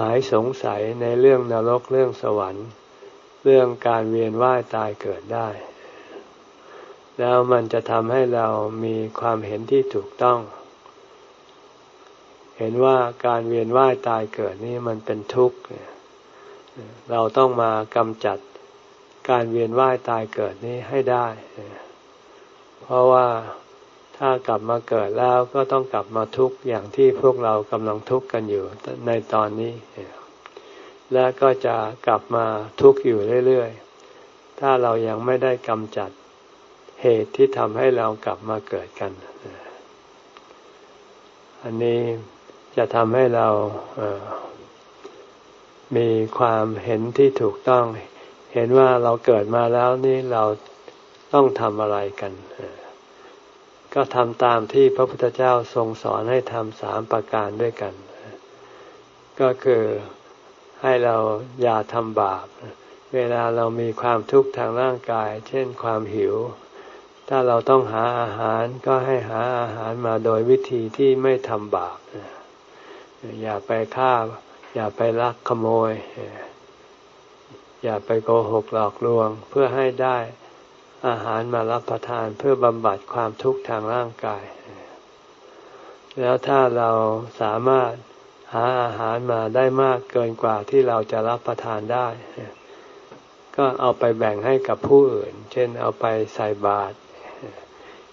[SPEAKER 1] หายสงสัยในเรื่องนรกเรื่องสวรรค์ เรื่องการเวียนว่ายตายเกิดได้ แล้วมันจะทำให้เรามีความเห็นที่ถูกต้อง เห็นว่าการเวียนว่ายตายเกิดนี่มันเป็นทุกข์เราต้องมากำจัดการเวียนว่ายตายเกิดนี้ให้ได้ เพราะว่า ถ้ากลับมาเกิดแล้วก็ต้องกลับมาทุกข์อย่างที่พวกเรากำลังทุกข์กันอยู่ในตอนนี้ และก็จะกลับมาทุกข์อยู่เรื่อยๆ ถ้าเรายังไม่ได้กำจัดเหตุที่ทำให้เรากลับมาเกิดกัน อันนี้จะทำให้เรามีความเห็นที่ถูกต้อง เห็นว่าเราเกิดมาแล้วนี่เราต้องทำอะไรกัน ก็ทำตามที่พระพุทธเจ้าทรงสอนให้ทำสามประการด้วยกัน ก็คือให้เราอย่าทำบาป เวลาเรามีความทุกข์ทางร่างกาย เช่นความหิว ถ้าเราต้องหาอาหารก็ให้หาอาหารมาโดยวิธีที่ไม่ทำบาป อย่าไปฆ่า อย่าไปลักขโมย อย่าไปโกหกหลอกลวงเพื่อให้ได้ อาหารมารับประทานเพื่อบำบัดความทุกข์ทางร่างกาย แล้วถ้าเราสามารถหาอาหารมาได้มากเกินกว่าที่เราจะรับประทานได้ ก็เอาไปแบ่งให้กับผู้อื่น เช่นเอาไปใส่บาตร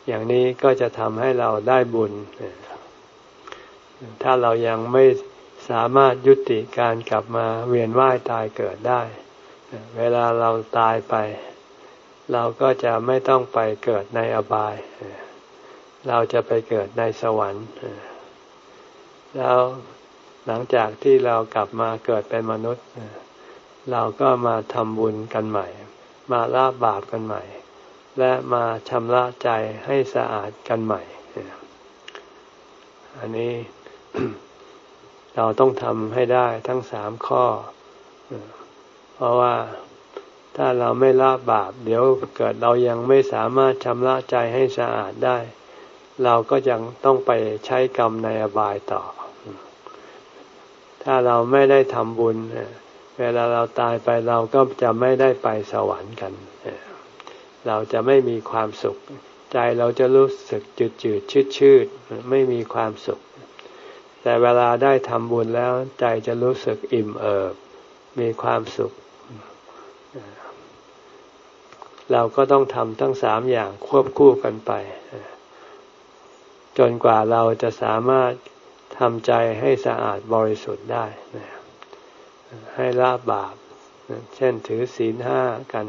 [SPEAKER 1] อย่างนี้ก็จะทำให้เราได้บุญ ถ้าเรายังไม่สามารถยุติการกลับมาเวียนว่ายตายเกิดได้ เวลาเราตายไป เราก็จะไม่ต้องไปเกิดในอบาย เราจะไปเกิดในสวรรค์ แล้วหลังจากที่เรากลับมาเกิดเป็นมนุษย์ เราก็มาทำบุญกันใหม่ มาละบาปกันใหม่ และมาชำระใจให้สะอาดกันใหม่ อันนี้เราต้องทำให้ได้ทั้งสามข้อ เพราะว่า ถ้าเราไม่ละบาป เดี๋ยวเกิดเรายังไม่สามารถชำระใจให้สะอาดได้ เราก็ยังต้องไปใช้กรรมในอบายต่อ ถ้าเราไม่ได้ทำบุญ เวลาเราตายไปเราก็จะไม่ได้ไปสวรรค์กัน เราจะไม่มีความสุข ใจเราจะรู้สึกจืดจืดชืดชืดไม่มีความสุข แต่เวลาได้ทำบุญแล้วใจจะรู้สึกอิ่มเอิบมีความสุข เราก็ต้องทำทั้งสามอย่างควบคู่กันไป จนกว่าเราจะสามารถทำใจให้สะอาดบริสุทธิ์ได้ให้ละบาป เช่นถือศีลห้ากัน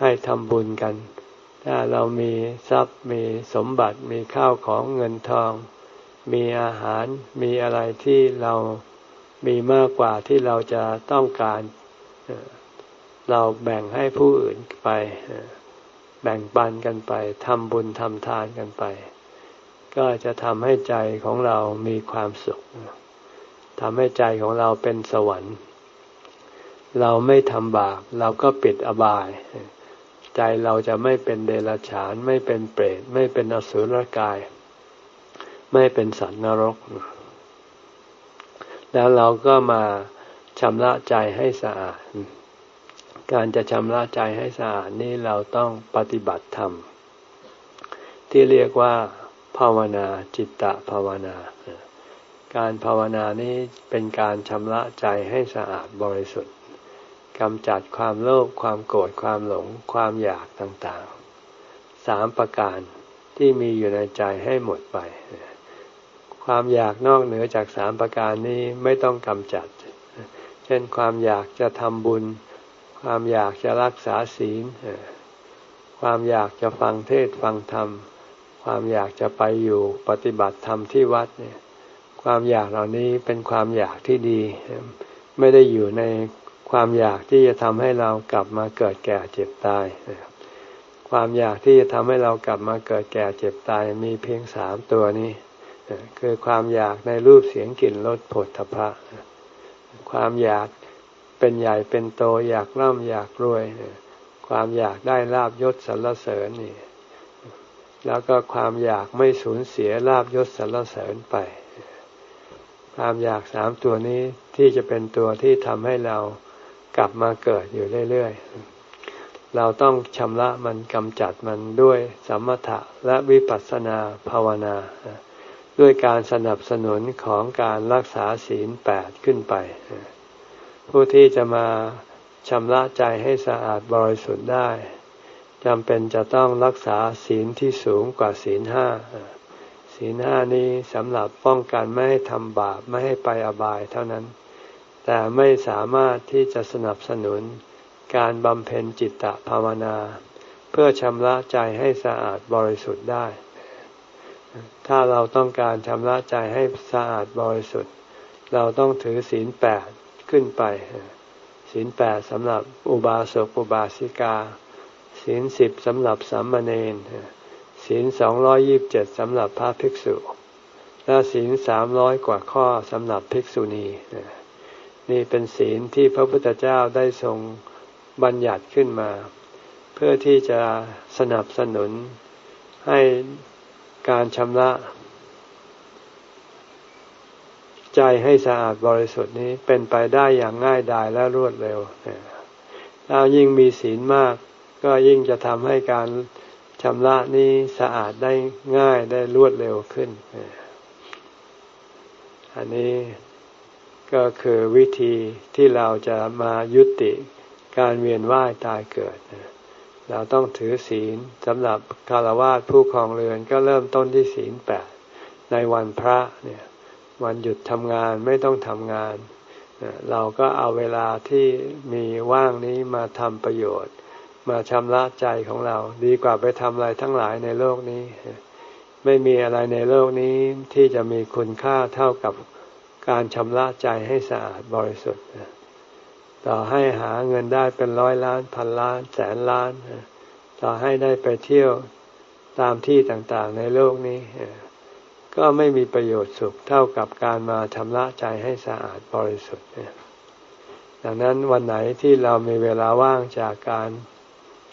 [SPEAKER 1] ให้ทำบุญกัน ถ้าเรามีทรัพย์มีสมบัติมีข้าวของเงินทอง มีอาหารมีอะไรที่เรามีมากกว่าที่เราจะต้องการ เราแบ่งให้ผู้อื่นไป แบ่งปันกันไปทำบุญทำทานกันไป ก็จะทำให้ใจของเรามีความสุขทำให้ใจของเราเป็นสวรรค์ เราไม่ทำบาปเราก็ปิดอบาย ใจเราจะไม่เป็นเดรัจฉาน ไม่เป็นเปรต ไม่เป็นอสุรกาย ไม่เป็นสัตว์นรก แล้วเราก็มาชำระใจให้สะอาด การจะชำระใจให้สะอาดนี่เราต้องปฏิบัติธรรม ที่เรียกว่า ภาวนาจิตตภาวนา การภาวนานี้เป็นการชำระใจให้สะอาดบริสุทธิ์กำจัดความโลภความโกรธความหลงความอยากต่างๆสามประการที่มีอยู่ในใจให้หมดไป ความอยากนอกเหนือจากสามประการนี้ไม่ต้องกำจัด เช่นความอยากจะทำบุญ ความอยากจะรักษาศีล ความอยากจะฟังเทศฟังธรรม ความอยากจะไปอยู่ปฏิบัติธรรมที่วัดเนี่ย ความอยากเหล่านี้เป็นความอยากที่ดี ไม่ได้อยู่ในความอยากที่จะทำให้เรากลับมาเกิดแก่เจ็บตาย ความอยากที่จะทำให้เรากลับมาเกิดแก่เจ็บตายมีเพียงสามตัวนี้คือความอยากในรูปเสียงกลิ่นรสผลทพะ ความอยาก เป็นใหญ่เป็นโตอยากร่ำอยากรวย ความอยากได้ลาบยศสรรเสริญนี่ แล้วก็ความอยากไม่สูญเสียลาบยศสรรเสริญไป ความอยากสามตัวนี้ที่จะเป็นตัวที่ทำให้เรากลับมาเกิดอยู่เรื่อยๆ เราต้องชำระมันกำจัดมันด้วยสมถะและวิปัสสนาภาวนา ด้วยการสนับสนุนของการรักษาศีลแปดขึ้นไป ผู้ที่จะมาชำระใจให้สะอาดบริสุทธิ์ได้จำเป็นจะต้องรักษาศีลที่สูงกว่าศีลห้าศีลห้านี้สำหรับป้องกันไม่ให้ทำบาปไม่ให้ไปอบายเท่านั้น แต่ไม่สามารถที่จะสนับสนุนการบำเพ็ญจิตตภาวนา เพื่อชำระใจให้สะอาดบริสุทธิ์ได้ ถ้าเราต้องการชำระใจให้สะอาดบริสุทธิ์ เราต้องถือศีลแปด ขึ้นไปศีลแปดสำหรับอุบาสกอุบาสิกาศีลสิบสำหรับสามเณรศีลสองร้อยยิบเจ็ดสำหรับพระภิกษุ และศีลสามร้อยกว่าข้อสำหรับภิกษุณีนี่เป็นศีลที่พระพุทธเจ้าได้ทรงบัญญัติขึ้นมา เพื่อที่จะสนับสนุนให้การชำระ ใจให้สะอาดบริสุทธิ์นี้เป็นไปได้อย่างง่ายดายและรวดเร็วถ้ายิ่งมีศีลมาก ก็ยิ่งจะทำให้การชำระนี้สะอาดได้ง่ายได้รวดเร็วขึ้น อันนี้ก็คือวิธีที่เราจะมายุติการเวียนว่ายตายเกิด เราต้องถือศีลสำหรับคารวะผู้ครองเรือนก็เริ่มต้นที่ศีลแปดในวันพระเนี่ย วันหยุดทำงานไม่ต้องทำงาน เราก็เอาเวลาที่มีว่างนี้มาทำประโยชน์ มาชำระใจของเรา ดีกว่าไปทำอะไรทั้งหลายในโลกนี้ ไม่มีอะไรในโลกนี้ที่จะมีคุณค่าเท่ากับการชำระใจให้สะอาดบริสุทธิ์ต่อให้หาเงินได้เป็นร้อยล้านพันล้านแสนล้าน ต่อให้ได้ไปเที่ยวตามที่ต่างๆในโลกนี้ ก็ไม่มีประโยชน์สุขเท่ากับการมาชำระใจให้สะอาดบริสุทธิ์เนี่ยดังนั้นวันไหนที่เรามีเวลาว่างจากการ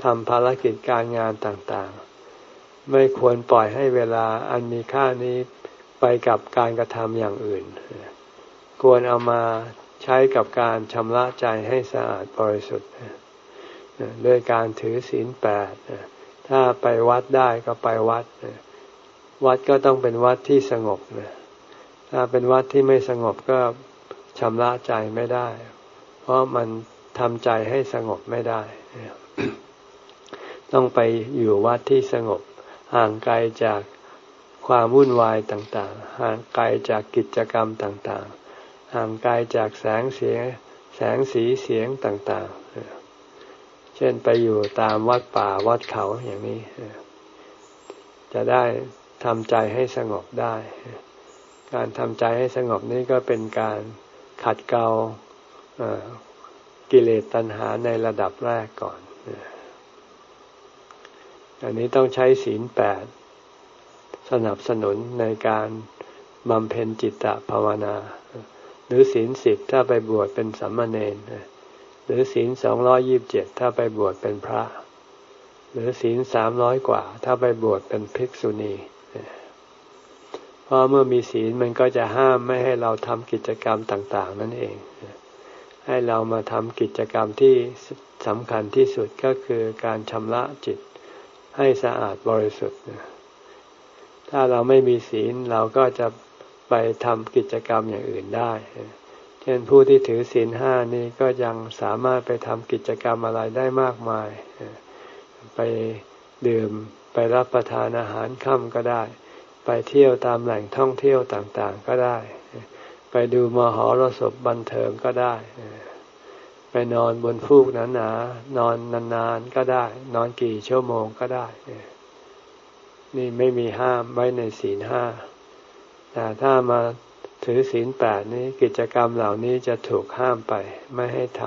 [SPEAKER 1] ทำภารกิจการงานต่างๆ ไม่ควรปล่อยให้เวลาอันมีค่านี้ไปกับการกระทำอย่างอื่น ควรเอามาใช้กับการชำระใจให้สะอาดบริสุทธิ์ด้วยการถือศีลแปดถ้าไปวัดได้ก็ไปวัด วัดก็ต้องเป็นวัดที่สงบนะถ้าเป็นวัดที่ไม่สงบก็ชำระใจไม่ได้ เพราะมันทำใจให้สงบไม่ได้ ต้องไปอยู่วัดที่สงบ ห่างไกลจากความวุ่นวายต่างๆ ห่างไกลจากกิจกรรมต่างๆ ห่างไกลจากแสงเสียงแสงสีเสียงต่างๆ เช่นไปอยู่ตามวัดป่าวัดเขาอย่างนี้ จะได้ ทำใจให้สงบได้ การทำใจให้สงบนี้ก็เป็นการขัดเกลากิเลสตัณหาในระดับแรกก่อน อันนี้ต้องใช้ศีลแปดสนับสนุนในการบำเพ็ญจิตตภาวนา หรือศีลสิบถ้าไปบวชเป็นสัมมาเนนหรือศีลสองร้อยิบเจ็ดถ้าไปบวชเป็นพระ หรือศีลสามร้อยกว่า ถ้าไปบวชเป็นภิกษุณี เพราะเมื่อมีศีลมันก็จะห้ามไม่ให้เราทำกิจกรรมต่าง ๆ นั่นเอง ให้เรามาทำกิจกรรมที่สำคัญที่สุดก็คือการชำระจิตให้สะอาดบริสุทธิ์ ถ้าเราไม่มีศีลเราก็จะไปทำกิจกรรมอย่างอื่นได้ เช่นผู้ที่ถือศีลห้านี้ก็ยังสามารถไปทำกิจกรรมอะไรได้มากมาย ไปดื่มไปรับประทานอาหารค่ำก็ได้ ไปเที่ยวตามแหล่งท่องเที่ยวต่างๆก็ได้ ไปดูมหรสพบันเทิงก็ได้ ไปนอนบนฟูกหนาๆนอนนานๆก็ได้ นอนกี่ชั่วโมงก็ได้ นี่ไม่มีห้ามไว้ในศีลห้าแต่ถ้ามาถือศีลแปดนี้กิจกรรมเหล่านี้จะถูกห้ามไปไม่ให้ท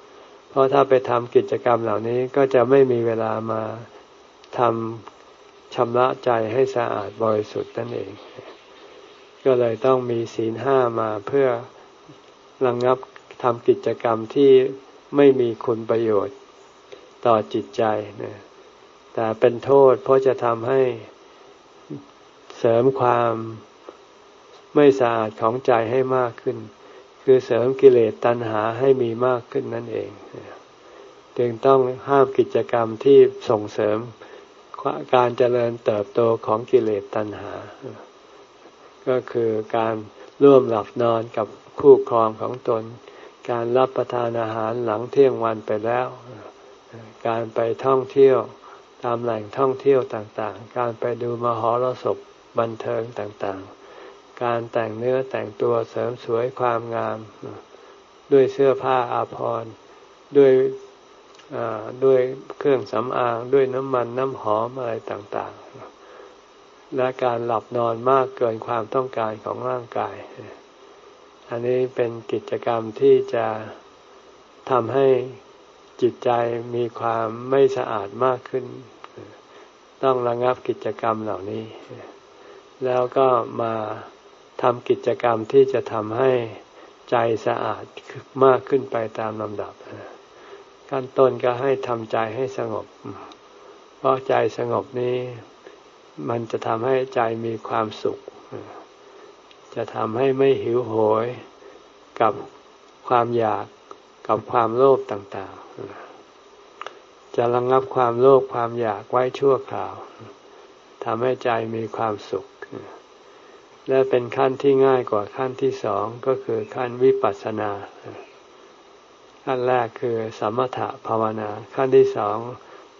[SPEAKER 1] ำเพราะถ้าไปทำกิจกรรมเหล่านี้ก็จะไม่มีเวลามาทำ ชำระใจให้สะอาดบริสุทธิ์นั่นเอง ก็เลยต้องมีศีลห้ามาเพื่อระงงับทำกิจกรรมที่ไม่มีคุณประโยชน์ต่อจิตใจนะแต่เป็นโทษเพราะจะทำให้เสริมความไม่สะอาดของใจให้มากขึ้น คือเสริมกิเลสตัณหาให้มีมากขึ้นนั่นเอง จึงต้องห้ามกิจกรรมที่ส่งเสริม การเจริญเติบโตของกิเลสตัณหา ก็คือการร่วมหลับนอนกับคู่ครองของตน การรับประทานอาหารหลังเที่ยงวันไปแล้ว การไปท่องเที่ยวตามแหล่งท่องเที่ยวต่างๆ การไปดูมหรสพบันเทิงต่างๆ การแต่งเนื้อแต่งตัวเสริมสวยความงาม ด้วยเสื้อผ้าอาภรณ์ด้วย ด้วยเครื่องสำอางด้วยน้ำมันน้ำหอมอะไรต่างๆ และการหลับนอนมากเกินความต้องการของร่างกาย อันนี้เป็นกิจกรรมที่จะทำให้จิตใจมีความไม่สะอาดมากขึ้น ต้องระงับกิจกรรมเหล่านี้ แล้วก็มาทำกิจกรรมที่จะทำให้ใจสะอาดมากขึ้นไปตามลำดับ ขั้นต้นก็ให้ทำใจให้สงบ เพราะใจสงบนี้มันจะทำให้ใจมีความสุข จะทำให้ไม่หิวโหยกับความอยากกับความโลภต่างๆ จะระงงับความโลภความอยากไว้ชั่วคราวทำให้ใจมีความสุข และเป็นขั้นที่ง่ายกว่าขั้นที่สองก็คือขั้นวิปัสสนา ขั้นแรกคือสมถะภาวนา ขั้นที่สอง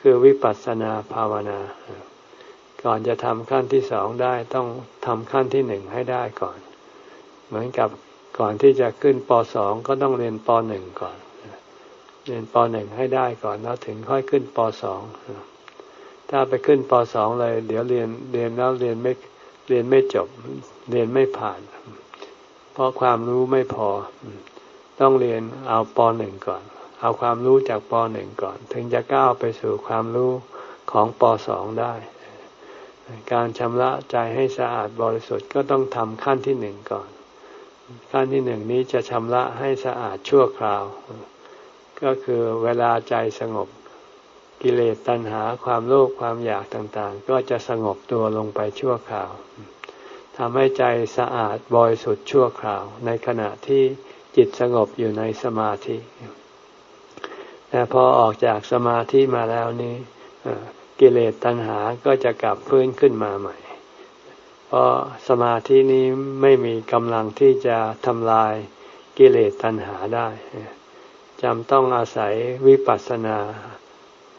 [SPEAKER 1] คือวิปัสสนาภาวนา ก่อนจะทำขั้นที่สองได้ต้องทำขั้นที่หนึ่งให้ได้ก่อน เหมือนกับก่อนที่จะขึ้นปสองก็ต้องเรียนปหนึ่งก่อน เรียนปหนึ่งให้ได้ก่อนแล้วถึงค่อยขึ้นปสองถ้าไปขึ้นปสองเลย เดี๋ยวเรียนเรียนแล้วเรียนไม่เรียนไม่จบ เรียนไม่ผ่าน เพราะความรู้ไม่พอ ต้องเรียนเอาปหนึ่งก่อน เอาความรู้จากปหนึ่งก่อน ถึงจะก้าวไปสู่ความรู้ของปสองได้ การชำระใจให้สะอาดบริสุทธิ์ก็ต้องทำขั้นที่หนึ่งก่อน ขั้นที่หนึ่งนี้จะชำระให้สะอาดชั่วคราว ก็คือเวลาใจสงบกิเลสตัณหาความโลภความอยากต่างๆ ก็จะสงบตัวลงไปชั่วคราวทำให้ใจสะอาดบริสุทธิ์ชั่วคราว ในขณะที่ จิตสงบอยู่ในสมาธิแต่พอออกจากสมาธิมาแล้วนี้กิเลสตัณหาก็จะกลับฟื้นขึ้นมาใหม่ เพราะสมาธินี้ไม่มีกำลังที่จะทำลายกิเลสตัณหาได้จำต้องอาศัยวิปัสสนา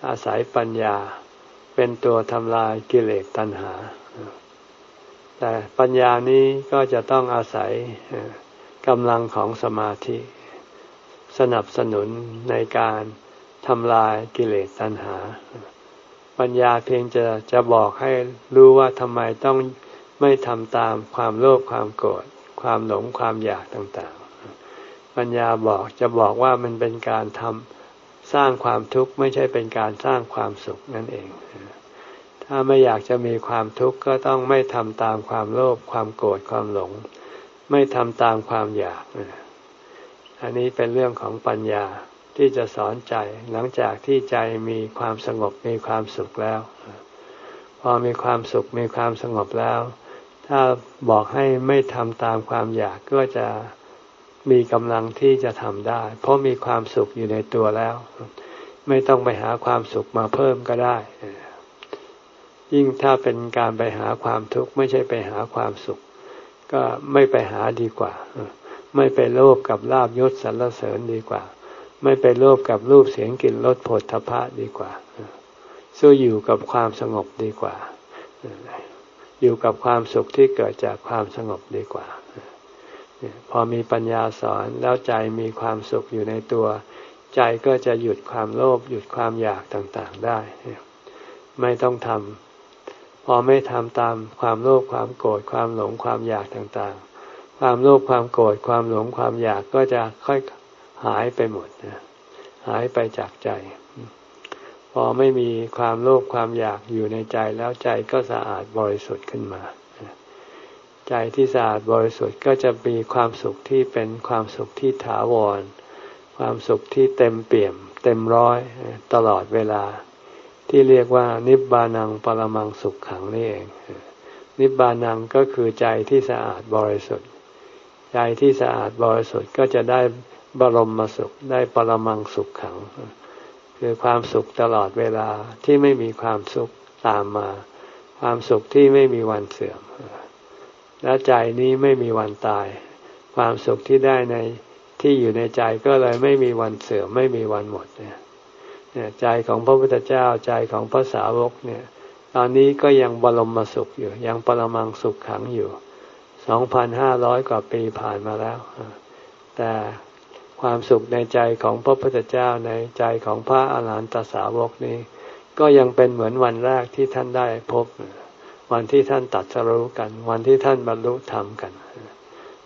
[SPEAKER 1] อาศัยปัญญา เป็นตัวทำลายกิเลสตัณหา แต่ปัญญานี้ก็จะต้องอาศัย กำลังของสมาธิ สนับสนุนในการทำลายกิเลสตัณหา ปัญญาเพียงจะจะบอกให้รู้ว่าทำไมต้องไม่ทำตามความโลภความโกรธความหลงความอยากต่างๆ ปัญญาบอกจะบอกว่ามันเป็นการทำสร้างความทุกข์ไม่ใช่เป็นการสร้างความสุขนั่นเอง ถ้าไม่อยากจะมีความทุกข์ก็ต้องไม่ทำตามความโลภความโกรธความหลง ไม่ทำตามความอยาก อันนี้เป็นเรื่องของปัญญาที่จะสอนใจ หลังจากที่ใจมีความสงบมีความสุขแล้ว พอมีความสุขมีความสงบแล้ว ถ้าบอกให้ไม่ทำตามความอยากก็จะมีกำลังที่จะทำได้ เพราะมีความสุขอยู่ในตัวแล้ว ไม่ต้องไปหาความสุขมาเพิ่มก็ได้ ยิ่งถ้าเป็นการไปหาความทุกข์ไม่ใช่ไปหาความสุข ก็ไม่ไปหาดีกว่า ไม่ไปโลภกับลาบยศสรรเสริญดีกว่า ไม่ไปโลภกับรูปเสียงกลิ่นรสผลทพะดีกว่าสู้อยู่กับความสงบดีกว่า อยู่กับความสุขที่เกิดจากความสงบดีกว่า พอมีปัญญาสอนแล้วใจมีความสุขอยู่ในตัว ใจก็จะหยุดความโลภหยุดความอยากต่างๆได้ ไม่ต้องทำ พอไม่ทำตามความโลภความโกรธความหลงความอยากต่างๆ ความโลภความโกรธความหลงความอยากก็จะค่อยหายไปหมดนะหายไปจากใจ พอไม่มีความโลภความอยากอยู่ในใจแล้วใจก็สะอาดบริสุทธิ์ขึ้นมา ใจที่สะอาดบริสุทธิ์ก็จะมีความสุขที่เป็นความสุขที่ถาวร ความสุขที่เต็มเปี่ยม เต็มร้อยตลอดเวลา ที่เรียกว่านิบานังปรมังสุขขังนี่เอง นิบานังก็คือใจที่สะอาดบริสุทธิ์ ใจที่สะอาดบริสุทธิ์ก็จะได้บรมมาสุขได้ปรมังสุขขัง คือความสุขตลอดเวลาที่ไม่มีความสุขตามมา ความสุขที่ไม่มีวันเสื่อม และใจนี้ไม่มีวันตาย ความสุขที่ได้ในที่อยู่ในใจก็เลยไม่มีวันเสื่อมไม่มีวันหมดเนี่ย ใจของพระพุทธเจ้าใจของพระสาวกเนี่ย ตอนนี้ก็ยังบรมมาสุขอยู่ ยังปรมังสุขขังอยู่สองพันห้าร้อยกว่าปีผ่านมาแล้ว แต่ความสุขในใจของพระพุทธเจ้าในใจของพระอาหารหันตสาวกนี้ ก็ยังเป็นเหมือนวันแรกที่ท่านได้พบ วันที่ท่านตัดสรู้กัน วันที่ท่านบรรลุธรรมกัน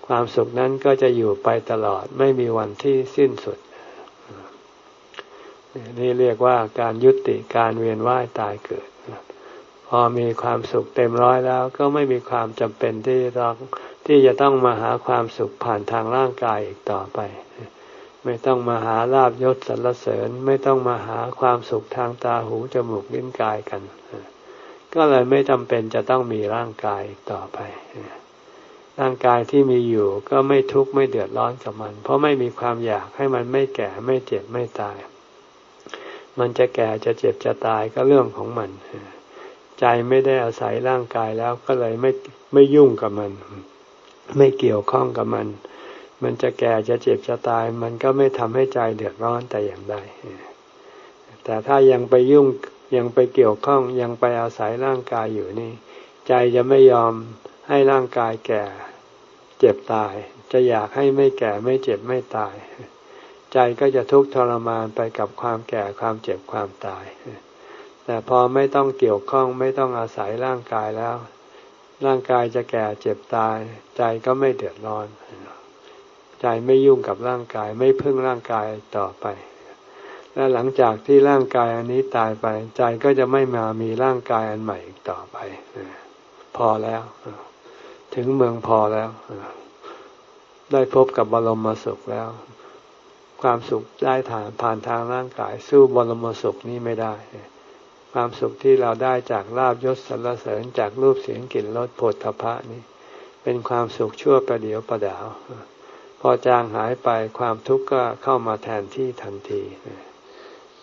[SPEAKER 1] ความสุขนั้นก็จะอยู่ไปตลอดไม่มีวันที่สิ้นสุด นี่เรียกว่าการยุติการเวียนว่ายตายเกิด พอมีความสุขเต็มร้อยแล้วก็ไม่มีความจำเป็นที่ต้องที่จะต้องมาหาความสุขผ่านทางร่างกายอีกต่อไป ไม่ต้องมาหาลาบยศสรรเสริญ ไม่ต้องมาหาความสุขทางตาหูจมูกลิ้นกายกัน ก็เลยไม่จำเป็นจะต้องมีร่างกายต่อไปร่างกายที่มีอยู่ก็ไม่ทุกข์ไม่เดือดร้อนกับมัน เพราะไม่มีความอยากให้มันไม่แก่ไม่เจ็บไม่ตาย มันจะแก่จะเจ็บจะตายก็เรื่องของมัน ใจไม่ได้อาศัยร่างกายแล้วก็เลยไม่ไม่ยุ่งกับมัน ไม่เกี่ยวข้องกับมัน มันจะแก่จะเจ็บจะตาย มันก็ไม่ทำให้ใจเดือดร้อนแต่อย่างใดแต่ถ้ายังไปยุ่งยังไปเกี่ยวข้องยังไปอาศัยร่างกายอยู่นี่ ใจจะไม่ยอมให้ร่างกายแก่ เจ็บตาย จะอยากให้ไม่แก่ไม่เจ็บไม่ตาย ใจก็จะทุกข์ทรมานไปกับความแก่ความเจ็บความตาย แต่พอไม่ต้องเกี่ยวข้องไม่ต้องอาศัยร่างกายแล้ว ร่างกายจะแก่เจ็บตาย ใจก็ไม่เดือดร้อน ใจไม่ยุ่งกับร่างกายไม่พึ่งร่างกายต่อไป และหลังจากที่ร่างกายอันนี้ตายไป ใจก็จะไม่มามีร่างกายอันใหม่อีกต่อไป พอแล้ว ถึงเมืองพอแล้วได้พบกับบรมสุขแล้ว ความสุขได้ฐานผ่านทางร่างกาย สู้บรมสุขนี้ไม่ได้ ความสุขที่เราได้จากลาบยศสรรเสริญจากรูปเสียงกลิ่นรสผฏฐพะนี้เป็นความสุขชั่วประเดียวประดาว พอจางหายไปความทุกข์ก็เข้ามาแทนที่ทันที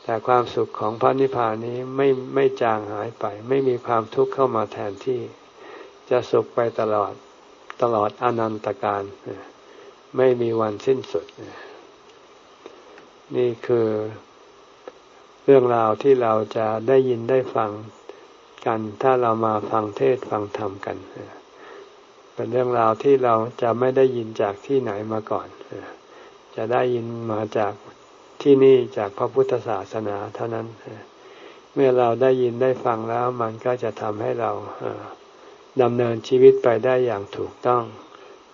[SPEAKER 1] แต่ความสุขของพระนิพพานนี้ไม่ไม่จางหายไป ไม่มีความทุกข์เข้ามาแทนที่ จะสุขไปตลอดตลอดอนันตการไม่มีวันสิ้นสุด นี่คือเรื่องราวที่เราจะได้ยินได้ฟังกัน ถ้าเรามาฟังเทศฟังธรรมกัน เป็นเรื่องราวที่เราจะไม่ได้ยินจากที่ไหนมาก่อน จะได้ยินมาจากที่นี่จากพระพุทธศาสนาเท่านั้น เมื่อเราได้ยินได้ฟังแล้ว มันก็จะทำให้เราดำเนินชีวิตไปได้อย่างถูกต้อง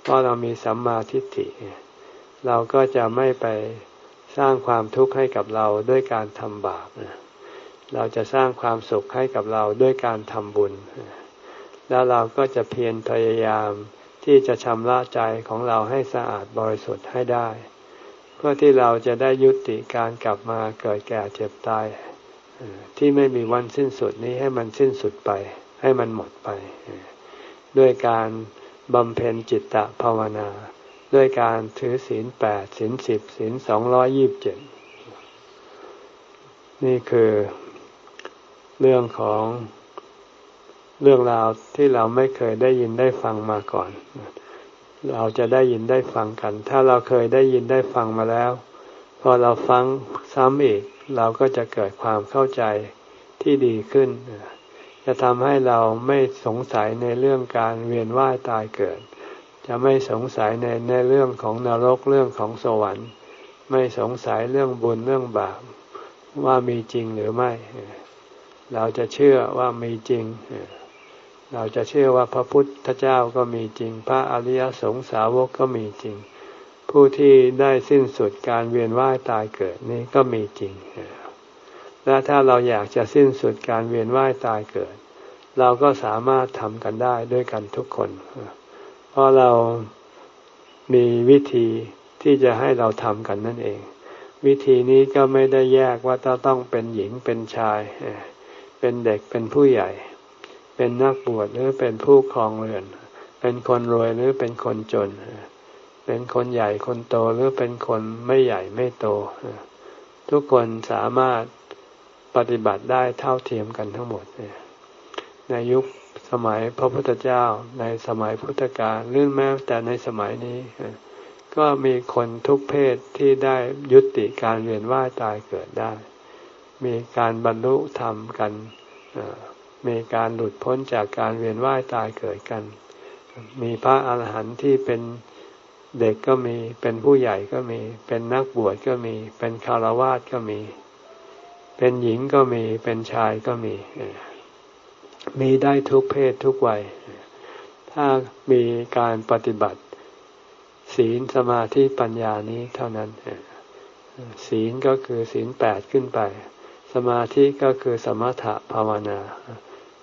[SPEAKER 1] เพราะเรามีสัมมาทิฏฐิ เราก็จะไม่ไป สร้างความทุกข์ให้กับเราด้วยการทำบาปเราจะสร้างความสุขให้กับเราด้วยการทำบุญ แล้วเราก็จะเพียรพยายามที่จะชำระใจของเราให้สะอาดบริสุทธิ์ให้ได้ เพื่อที่เราจะได้ยุติการกลับมาเกิดแก่เจ็บตายที่ไม่มีวันสิ้นสุดนี้ให้มันสิ้นสุดไป ให้มันหมดไป ด้วยการบำเพ็ญจิตตภาวนา ด้วยการถือศีลแปดศีลสิบศีลสองร้อยยิบเจ็ดนี่คือเรื่องของเรื่องราวที่เราไม่เคยได้ยินได้ฟังมาก่อน เราจะได้ยินได้ฟังกัน ถ้าเราเคยได้ยินได้ฟังมาแล้ว พอเราฟังซ้ำอีก เราก็จะเกิดความเข้าใจที่ดีขึ้น จะทำให้เราไม่สงสัยในเรื่องการเวียนว่ายตายเกิด จะไม่สงสัยในในเรื่องของนรกเรื่องของสวรรค์ ไม่สงสัยเรื่องบุญเรื่องบาปว่ามีจริงหรือไม่ เราจะเชื่อว่ามีจริง เราจะเชื่อว่าพระพุทธเจ้าก็มีจริง พระอริยสงสาวกก็มีจริง ผู้ที่ได้สิ้นสุดการเวียนว่ายตายเกิดนี้ก็มีจริง และถ้าเราอยากจะสิ้นสุดการเวียนว่ายตายเกิด เราก็สามารถทำกันได้ด้วยกันทุกคน เพราะเรามีวิธีที่จะให้เราทำกันนั่นเอง วิธีนี้ก็ไม่ได้แยกว่าจะต้องเป็นหญิงเป็นชาย เป็นเด็กเป็นผู้ใหญ่ เป็นนักบวชหรือเป็นผู้ครองเรือน เป็นคนรวยหรือเป็นคนจน เป็นคนใหญ่คนโตหรือเป็นคนไม่ใหญ่ไม่โต ทุกคนสามารถปฏิบัติได้เท่าเทียมกันทั้งหมด ในยุคสมัยพระพุทธเจ้า ในสมัยพุทธกาลหรือแม้แต่ในสมัยนี้ ก็มีคนทุกเพศที่ได้ยุติการเวียนว่ายตายเกิดได้ มีการบรรลุธรรมกัน มีการหลุดพ้นจากการเวียนว่ายตายเกิดกัน มีพระอาหารหันต์ที่เป็นเด็กก็มี เป็นผู้ใหญ่ก็มี เป็นนักบวชก็มี เป็นคารวาสก็มี เป็นหญิงก็มี เป็นชายก็มี มีได้ทุกเพศทุกวัย ถ้ามีการปฏิบัติ ศีลสมาธิปัญญานี้เท่านั้น ศีลก็คือศีลแปดขึ้นไป สมาธิก็คือสมถะภาวนา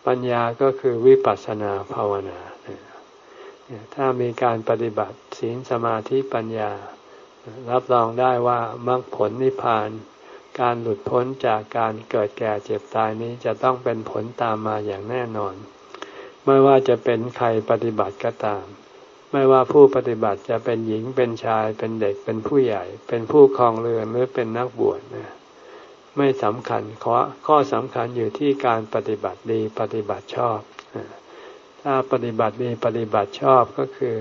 [SPEAKER 1] ปัญญาก็คือวิปัสสนาภาวนา ถ้ามีการปฏิบัติ ศีลสมาธิปัญญา รับรองได้ว่ามรรคผลนิพพาน การหลุดพ้นจากการเกิดแก่เจ็บตายนี้จะต้องเป็นผลตามมาอย่างแน่นอน ไม่ว่าจะเป็นใครปฏิบัติก็ตาม ไม่ว่าผู้ปฏิบัติจะเป็นหญิงเป็นชายเป็นเด็กเป็นผู้ใหญ่ เป็นผู้คลองเรือนหรือเป็นนักบวชนะไม่สำคัญข้อข้อสำคัญอยู่ที่การปฏิบัติดีปฏิบัติชอบ ถ้าปฏิบัติดีปฏิบัติชอบก็คือ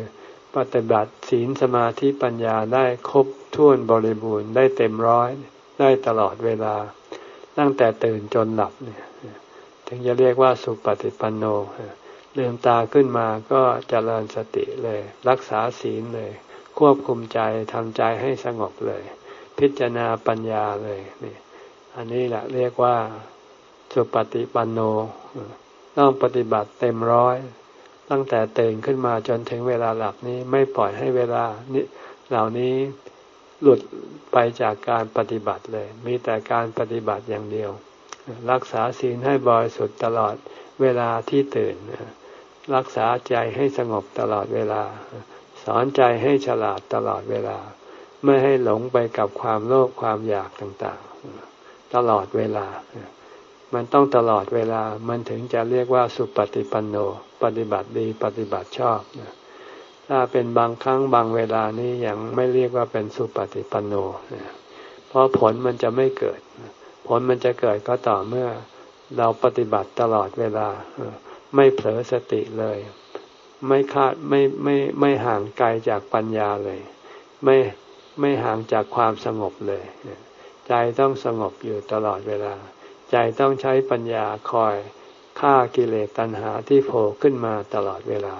[SPEAKER 1] ปฏิบัติศีลสมาธิปัญญาได้ครบถ้วนบริบูรณ์ได้เต็มร้อย ได้ตลอดเวลา ตั้งแต่ตื่นจนหลับเนี่ยถึงจะเรียกว่าสุปฏิปันโนลืมตาขึ้นมาก็เจริญสติเลย รักษาศีลเลย ควบคุมใจทำใจให้สงบเลย พิจารณาปัญญาเลยนี่อันนี้แหละเรียกว่าสุปฏิปันโน ต้องปฏิบัติเต็มร้อย ตั้งแต่ตื่นขึ้นมาจนถึงเวลาหลับนี้ไม่ปล่อยให้เวลานี้เหล่านี้ หลุดไปจากการปฏิบัติเลย มีแต่การปฏิบัติอย่างเดียว รักษาศีลให้บริสุทธิ์ตลอดเวลาที่ตื่น รักษาใจให้สงบตลอดเวลา สอนใจให้ฉลาดตลอดเวลา ไม่ให้หลงไปกับความโลภความอยากต่างๆ ตลอดเวลา มันต้องตลอดเวลา มันถึงจะเรียกว่าสุปฏิปันโน ปฏิบัติดีปฏิบัติชอบ ถ้าเป็นบางครั้งบางเวลานี้ยังไม่เรียกว่าเป็นสุปฏิปันโนเพราะผลมันจะไม่เกิด ผลมันจะเกิดก็ต่อเมื่อเราปฏิบัติตลอดเวลา ไม่เผลอสติเลย ไม่คาดไม่ไม่ไม่ห่างไกลจากปัญญาเลย ไม่ไม่ห่างจากความสงบเลย ใจต้องสงบอยู่ตลอดเวลา ใจต้องใช้ปัญญาคอยฆ่ากิเลสตัณหาที่โผล่ขึ้นมาตลอดเวลา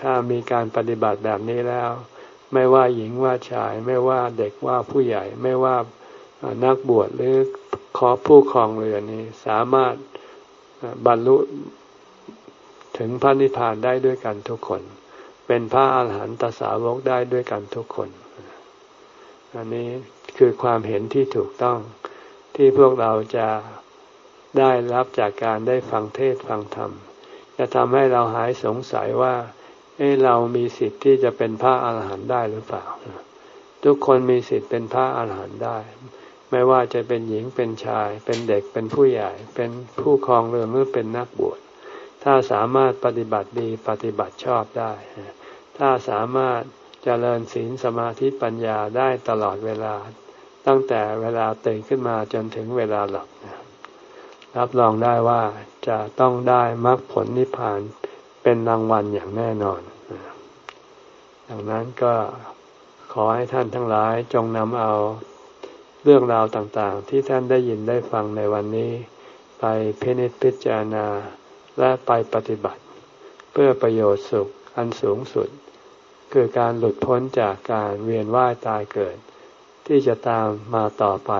[SPEAKER 1] ถ้ามีการปฏิบัติแบบนี้แล้ว ไม่ว่าหญิงว่าชาย ไม่ว่าเด็กว่าผู้ใหญ่ ไม่ว่านักบวชหรือขอผู้ครองเรือนนี้สามารถบรรลุถึงพระนิพพานได้ด้วยกันทุกคน เป็นพระอาหารหันตสาวกได้ด้วยกันทุกคน อันนี้คือความเห็นที่ถูกต้องที่พวกเราจะได้รับจากการได้ฟังเทศฟังธรรม จะทำให้เราหายสงสัยว่า เอเรามีสิทธิ์ที่จะเป็นพระอาหารหันต์ได้หรือเปล่า ทุกคนมีสิทธิ์เป็นพระอาหารหันต์ได้ ไม่ว่าจะเป็นหญิงเป็นชาย เป็นเด็กเป็นผู้ใหญ่ เป็นผู้ครองเรือนหรือเป็นนักบวช ถ้าสามารถปฏิบัติดีปฏิบัติชอบได้ ถ้าสามารถเจริญศีลสมาธิปัญญาได้ตลอดเวลา ตั้งแต่เวลาตื่นขึ้นมาจนถึงเวลาหลับรับรองได้ว่าจะต้องได้มรรคผลนิพพาน เป็นรางวัลอย่างแน่นอน ดังนั้นก็ขอให้ท่านทั้งหลายจงนำเอาเรื่องราวต่างๆ ที่ท่านได้ยินได้ฟังในวันนี้ ไปพินิจพิจารณาและไปปฏิบัติ เพื่อประโยชน์สุขอันสูงสุด คือการหลุดพ้นจากการเวียนว่ายตายเกิด ที่จะตามมาต่อไป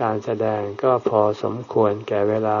[SPEAKER 1] การแสดงก็พอสมควรแก่เวลา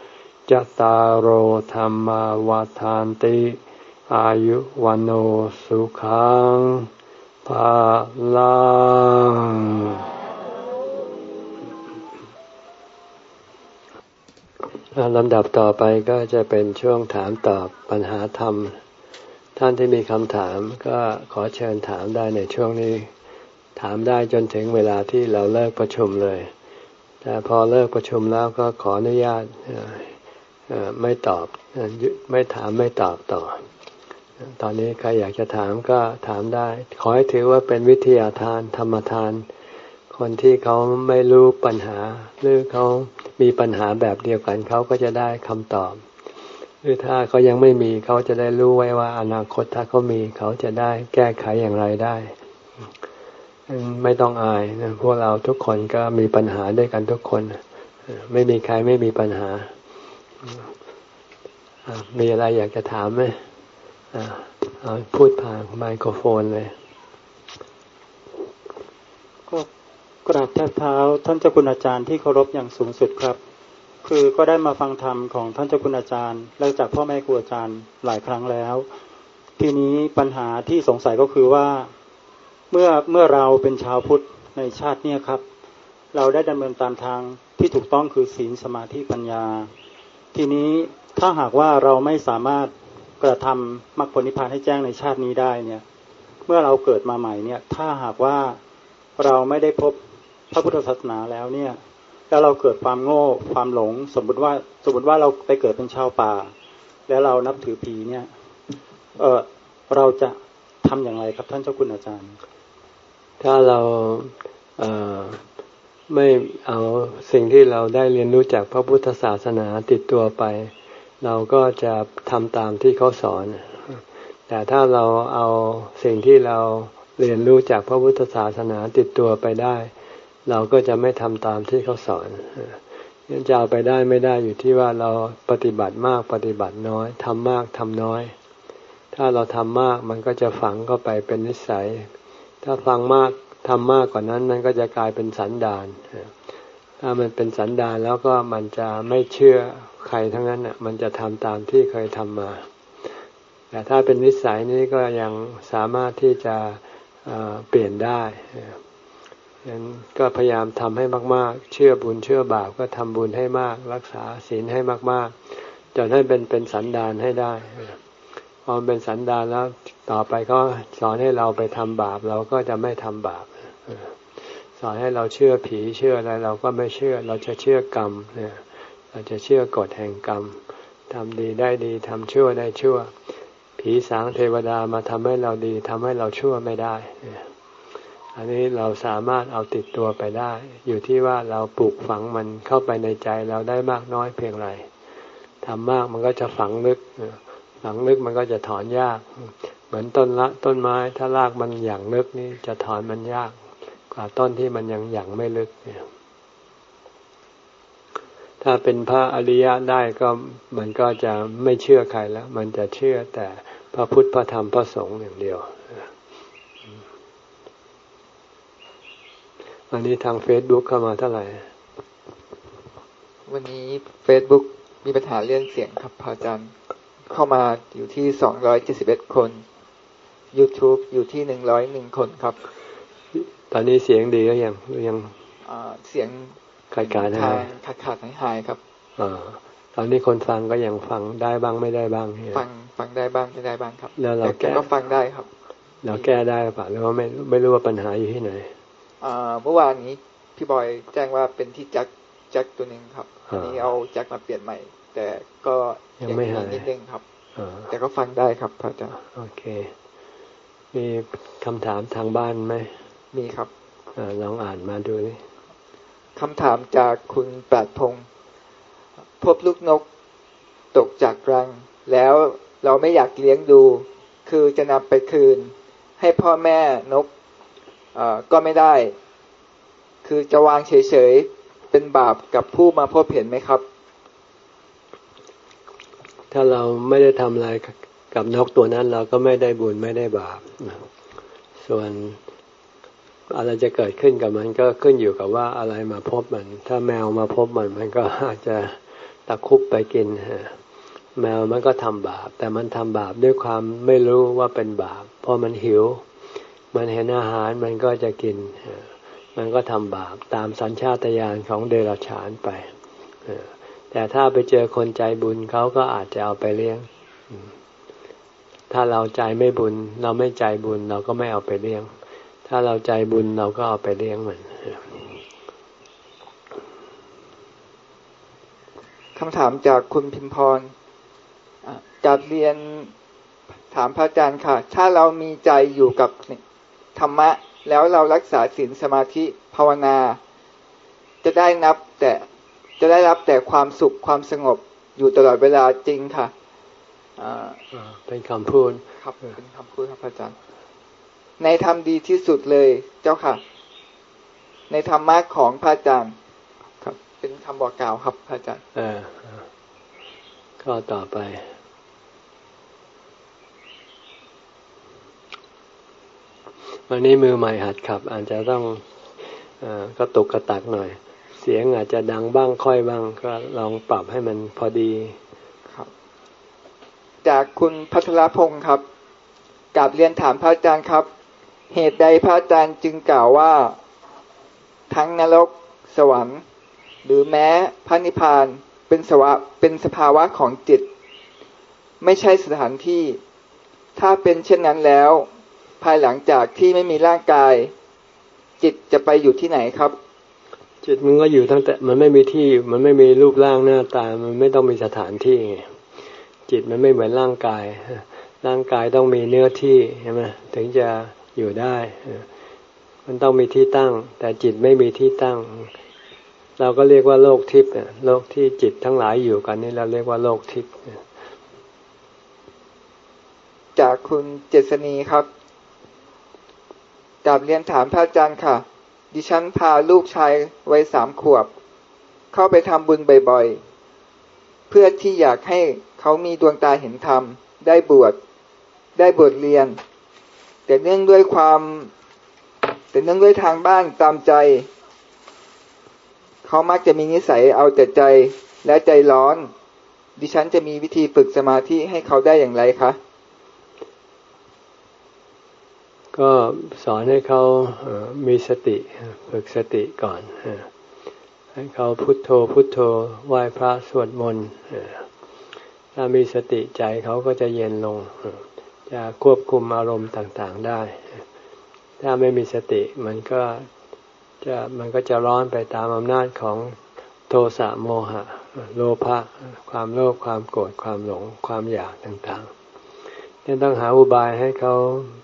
[SPEAKER 1] จตารโหธรรมวาทานติ อายุวันโอสุขังภาลังลำดับต่อไปก็จะเป็นช่วงถามตอบปัญหาธรรม ท่านที่มีคำถามก็ขอเชิญถามได้ในช่วงนี้ ถามได้จนถึงเวลาที่เราเลิกประชุมเลย แต่พอเลิกประชุมแล้วก็ขออนุญาต ไม่ตอบไม่ถามไม่ตอบต่อ ตอนนี้ใครอยากจะถามก็ถามได้ ขอให้ถือว่าเป็นวิทยาทานธรรมทาน คนที่เขาไม่รู้ปัญหา หรือเขามีปัญหาแบบเดียวกันเขาก็จะได้คำตอบ หรือถ้าเขายังไม่มีเขาจะได้รู้ไว้ว่า อนาคตถ้าเขามีเขาจะได้แก้ไขอย่างไรได้ ไม่ต้องอายนะพวกเราทุกคนก็มีปัญหาด้วยกันทุกคน ไม่มีใครไม่มีปัญหา มีอะไรอยากจะถามไหมเอาพูดผ่านไมโครโฟนเลย
[SPEAKER 2] ก็กราบแทบเท้า ท่านเจ้าคุณอาจารย์ที่เคารพอย่างสูงสุดครับ คือก็ได้มาฟังธรรมของท่านเจ้าคุณอาจารย์ และจากพ่อแม่ครูอาจารย์หลายครั้งแล้ว ทีนี้ปัญหาที่สงสัยก็คือว่า เมื่อเมื่อเราเป็นชาวพุทธในชาติเนี้ครับ เราได้ดำเนินตามทางที่ถูกต้องคือศีลสมาธิปัญญา ทีนี้ถ้าหากว่าเราไม่สามารถกระทำมรรคผลนิพพานให้แจ้งในชาตินี้ได้เนี่ย เมื่อเราเกิดมาใหม่เนี่ย ถ้าหากว่าเราไม่ได้พบพระพุทธศาสนาแล้วเนี่ย แล้วเราเกิดความโง่ความหลง สมมติว่าสมมติว่าเราไปเกิดเป็นชาวป่า แล้วเรานับถือผีเนี่ย เออเราจะทำอย่างไรครับท่านเจ้าคุณอาจารย์
[SPEAKER 1] ถ้าเราเไม่เอาสิ่งที่เราได้เรียนรู้จากพระพุทธศาสนาติดตัวไป เราก็จะทำตามที่เขาสอน แต่ถ้าเราเอาสิ่งที่เราเรียนรู้จากพระพุทธศาสนาติดตัวไปได้ เราก็จะไม่ทำตามที่เขาสอนจะเอาไปได้ไม่ได้อยู่ที่ว่าเราปฏิบัติมากปฏิบัติน้อยทำมากทำน้อย ถ้าเราทำมากมันก็จะฝังเข้าไปเป็นนิสัย ถ้าฟังมาก ทำมากกว่านั้นมันก็จะกลายเป็นสันดานถ้ามันเป็นสันดานแล้วก็มันจะไม่เชื่อใครทั้งนั้นอะ มันจะทำตามที่เคยทำมา แต่ถ้าเป็นวิสัยนี้ก็ยังสามารถที่จะเปลี่ยนได้ยังก็พยายามทำให้มาก ๆ เชื่อบุญเชื่อบาปก็ทำบุญให้มาก รักษาศีลให้มาก ๆ จนให้เป็นเป็นสันดานให้ได้พอเป็นสันดานแล้วต่อไปก็สอนให้เราไปทำบาป เราก็จะไม่ทำบาป สอนให้เราเชื่อผีเชื่ออะไรเราก็ไม่เชื่อ เราจะเชื่อกรรมเนี่ยเราจะเชื่อกฎแห่งกรรมทำดีได้ดีทำชั่วได้ชั่ว ผีสางเทวดามาทำให้เราดีทำให้เราชั่วไม่ได้ อันนี้เราสามารถเอาติดตัวไปได้ อยู่ที่ว่าเราปลูกฝังมันเข้าไปในใจเราได้มากน้อยเพียงไรทำมากมันก็จะฝังลึกฝังลึกมันก็จะถอนยาก เหมือนต้นละต้นไม้ ถ้ารากมันอย่างลึกนี่จะถอนมันยาก กว่าต้นที่มันยังอย่างไม่ลึกเนี่ยถ้าเป็นพระอริยะได้ก็มันก็จะไม่เชื่อใครแล้ว มันจะเชื่อแต่พระพุทธพระธรรมพระสงฆ์อย่างเดียว อันนี้ทางเฟซบุ๊กเข้ามาเท่าไหร่
[SPEAKER 3] วันนี้ Facebook มีปัญหาเรื่องเสียงครับพระอาจารย์เข้ามาอยู่ที่สองร้อยเจ็ดสิบเอ็ดคน YouTube อยู่ที่หนึ่งร้อยหนึ่งคนครับ
[SPEAKER 1] ตอนนี้เสียงดีก็ยังหรือยัง
[SPEAKER 3] อ่าเสียง
[SPEAKER 1] ขาดการนะ
[SPEAKER 3] ทางขาดขาดหายหายครับ
[SPEAKER 1] อ่าตอนนี้คนฟังก็ยังฟังได้บ้างไม่ได้บ้างเนี่ย
[SPEAKER 3] ฟังฟังได้บ้างไม่ได้บ้างครับ
[SPEAKER 1] แล้วเรา
[SPEAKER 3] แต่
[SPEAKER 1] แก้
[SPEAKER 3] ก็ฟังได้ครับ
[SPEAKER 1] เราแก้ได้หรือเปล่าหรือว่าไม่ไม่รู้ว่าปัญหาอยู่ที่ไหน
[SPEAKER 3] อ่าเมื่อวานนี้พี่บอยแจ้งว่าเป็นที่แจ็คแจ็คตัวหนึ่งครับ
[SPEAKER 1] อ่า
[SPEAKER 3] อันนี้เอาแจ็คมาเปลี่ยนใหม่ แต่ก็
[SPEAKER 1] ยังไม่หาย
[SPEAKER 3] นิดนึงครับ
[SPEAKER 1] อ่า
[SPEAKER 3] แต่ก็ฟังได้ครับพระอาจารย์
[SPEAKER 1] โอเค มีคำถามทางบ้านไหม
[SPEAKER 3] มีครับ
[SPEAKER 1] อาลองอ่านมาดูดิ
[SPEAKER 3] คำถามจากคุณปราดพงศ์พบลูกนกตกจากรัง แล้วเราไม่อยากเลี้ยงดู คือจะนำไปคืน ให้พ่อแม่นกเอ่อก็ไม่ได้ คือจะวางเฉยๆ เป็นบาปกับผู้มาพบเห็นไหมครับ
[SPEAKER 1] ถ้าเราไม่ได้ทำอะไรกับนกตัวนั้น เราก็ไม่ได้บุญไม่ได้บาปส่วน อะไรจะเกิดขึ้นกับมันก็ขึ้นอยู่กับว่าอะไรมาพบมัน ถ้าแมวมาพบมัน มันก็อาจจะตะคุบไปกินแมวมันก็ทำบาป แต่มันทำบาปด้วยความไม่รู้ว่าเป็นบาปเพราะมันหิว มันเห็นอาหารมันก็จะกิน มันก็ทำบาปตามสัญชาตญาณของเดรัจฉานไปแต่ถ้าไปเจอคนใจบุญเขาก็อาจจะเอาไปเลี้ยง ถ้าเราใจไม่บุญ เราไม่ใจบุญเราก็ไม่เอาไปเลี้ยง ถ้าเราใจบุญเราก็เอาไปเลี้ยงมัน
[SPEAKER 3] คำถามจากคุณพิมพรอะกับเรียนถามพระอาจารย์ค่ะ ถ้าเรามีใจอยู่กับธรรมะ แล้วเรารักษาศีลสมาธิภาวนา จะได้นับแต่จะได้รับแต่ความสุขความสงบอยู่ตลอดเวลาจริงค่ะอ่า
[SPEAKER 1] อ่าเป็นคำพูด
[SPEAKER 3] ครับเป็นคำพูดครับพระอาจารย์ ในธรรมดีที่สุดเลยเจ้าค่ะ ในธรรมะของพระอาจารย์ครับ เป็นคำบอกกล่าวครับพระอาจารย์
[SPEAKER 1] เออเออก็ต่อไป วันนี้มือใหม่หัดขับ อาจจะต้องเออกระตุกกระตักหน่อย เสียงอาจจะดังบ้างค่อยบ้าง ก็ลองปรับให้มันพอดี
[SPEAKER 3] ครับ จากคุณพัทรพงศ์ครับกราบเรียนถามพระอาจารย์ครับ เหตุใดพระอาจารย์จึงกล่าวว่า ทั้งนรก สวรรค์ หรือแม้พระนิพพานเป็นสวะเป็นสภาวะของจิต ไม่ใช่สถานที่ ถ้าเป็นเช่นนั้นแล้ว ภายหลังจากที่ไม่มีร่างกาย จิตจะไปอยู่ที่ไหนครับ
[SPEAKER 1] จิตมันก็อยู่ตั้งแต่มันไม่มีที่มันไม่มีรูปร่างหน้าตา มันไม่ต้องมีสถานที่ไงจิตมันไม่เหมือนร่างกาย ร่างกายต้องมีเนื้อที่ใช่ไหมถึงจะ อยู่ได้ มันต้องมีที่ตั้ง แต่จิตไม่มีที่ตั้ง เราก็เรียกว่าโลกทิพย์โลกที่จิตทั้งหลายอยู่กันนี่เราเรียกว่าโลกทิพย์
[SPEAKER 3] จากคุณเจษณีครับกราบเรียนถามพระอาจารย์ค่ะ ดิฉันพาลูกชายวัยสามขวบ เข้าไปทำบุญบ่อยๆ เพื่อที่อยากให้เขามีดวงตาเห็นธรรม ได้บวช ได้บวชเรียน แต่เนื่องด้วยความ แต่เนื่องด้วยทางบ้านตามใจ เขามักจะมีนิสัยเอาแต่ใจและใจร้อน ดิฉันจะมีวิธีฝึกสมาธิให้เขาได้อย่างไรคะ
[SPEAKER 1] ก็สอนให้เขามีสติฝึกสติก่อนให้เขาพุทโธพุทโธไหว้พระสวดมนต์ถ้ามีสติใจเขาก็จะเย็นลง จะควบคุมอารมณ์ต่างๆได้ ถ้าไม่มีสติมันก็จะมันก็จะร้อนไปตามอำนาจของโทสะโมหะ โลภะความโลภความโกรธความหลงความอยากต่างๆนี่ต้องหาอุบายให้เขา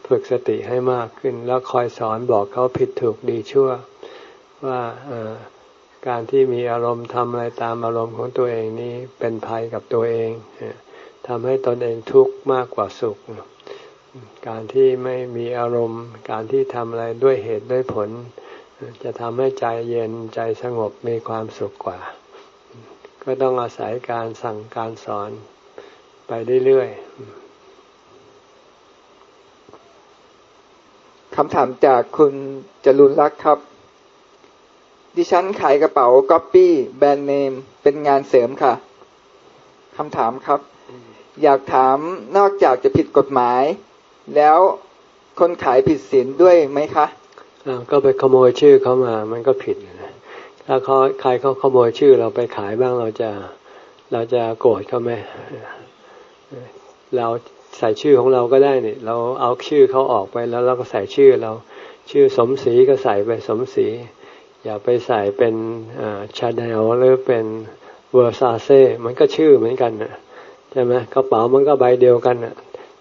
[SPEAKER 1] ฝึกสติให้มากขึ้น แล้วคอยสอนบอกเขาผิดถูกดีชั่ว ว่าการที่มีอารมณ์ทำอะไรตามอารมณ์ของตัวเองนี้เป็นภัยกับตัวเองเทำให้ตนเองทุกข์มากกว่าสุข การที่ไม่มีอารมณ์ การที่ทำอะไรด้วยเหตุด้วยผล จะทำให้ใจเย็นใจสงบมีความสุขกว่า ก็ต้องอาศัยการสั่งการสอนไปเรื่อยๆ
[SPEAKER 3] คำถามจากคุณจรุนรักษ์ครับ ดิฉันขายกระเป๋าก๊อปปี้แบรนด์เนม เป็นงานเสริมค่ะคำถามครับ อยากถามนอกจากจะผิดกฎหมาย แล้วคนขายผิดศีลด้วยไหมคะ
[SPEAKER 1] ก็ไปขโมยชื่อเขามา มันก็ผิดนะถ้าเขาใครเขาขโมยชื่อเราไปขายบ้างเราจะเราจะโกรธเขาไหมเราใส่ชื่อของเราก็ได้เนี่ยเราเอาชื่อเขาออกไปแล้วเราก็ใส่ชื่อเราชื่อสมศรีก็ใส่ไปสมศรีอย่าไปใส่เป็นชาแนลหรือเป็น Versace มันก็ชื่อเหมือนกันนะ ใช่ไหมกระเป๋ามันก็ใบเดียวกันนะ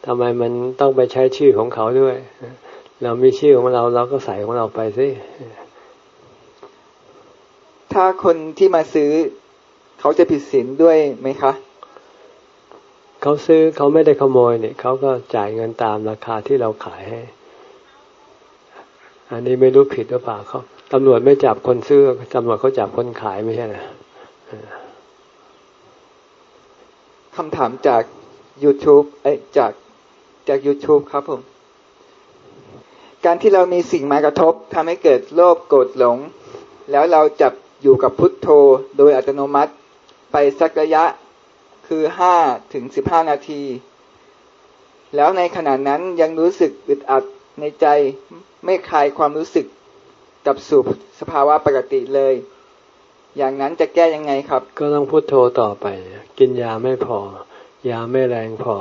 [SPEAKER 1] ทำไมมันต้องไปใช้ชื่อของเขาด้วย เรามีชื่อของเราเราก็ใส่ของเราไปสิ
[SPEAKER 3] ถ้าคนที่มาซื้อ เขาจะผิดศีลด้วยไหมคะ
[SPEAKER 1] เขาซื้อเขาไม่ได้ขโมยเนี่ยเขาก็จ่ายเงินตามราคาที่เราขายให้ อันนี้ไม่รู้ผิดหรือเปล่าเขาตำรวจไม่จับคนซื้อตำรวจเขาจับคนขายไม่ใช่หรอ
[SPEAKER 3] คำถามจาก YouTube เอ้จากจาก YouTube ครับผม การที่เรามีสิ่งมากระทบทำให้เกิดโลภโกรธหลง แล้วเราจับอยู่กับพุทโธโดยอัตโนมัติไปสักระยะคือห้าถึงสิบห้านาที แล้วในขณะนั้นยังรู้สึกอึดอัดในใจไม่คลายความรู้สึกกับสู่สภาวะปกติเลย อย่างนั้นจะแก้ยังไงครับ
[SPEAKER 1] ก็ต้องพุโทโธต่อไป กินยาไม่พอ ยาไม่แรงพอ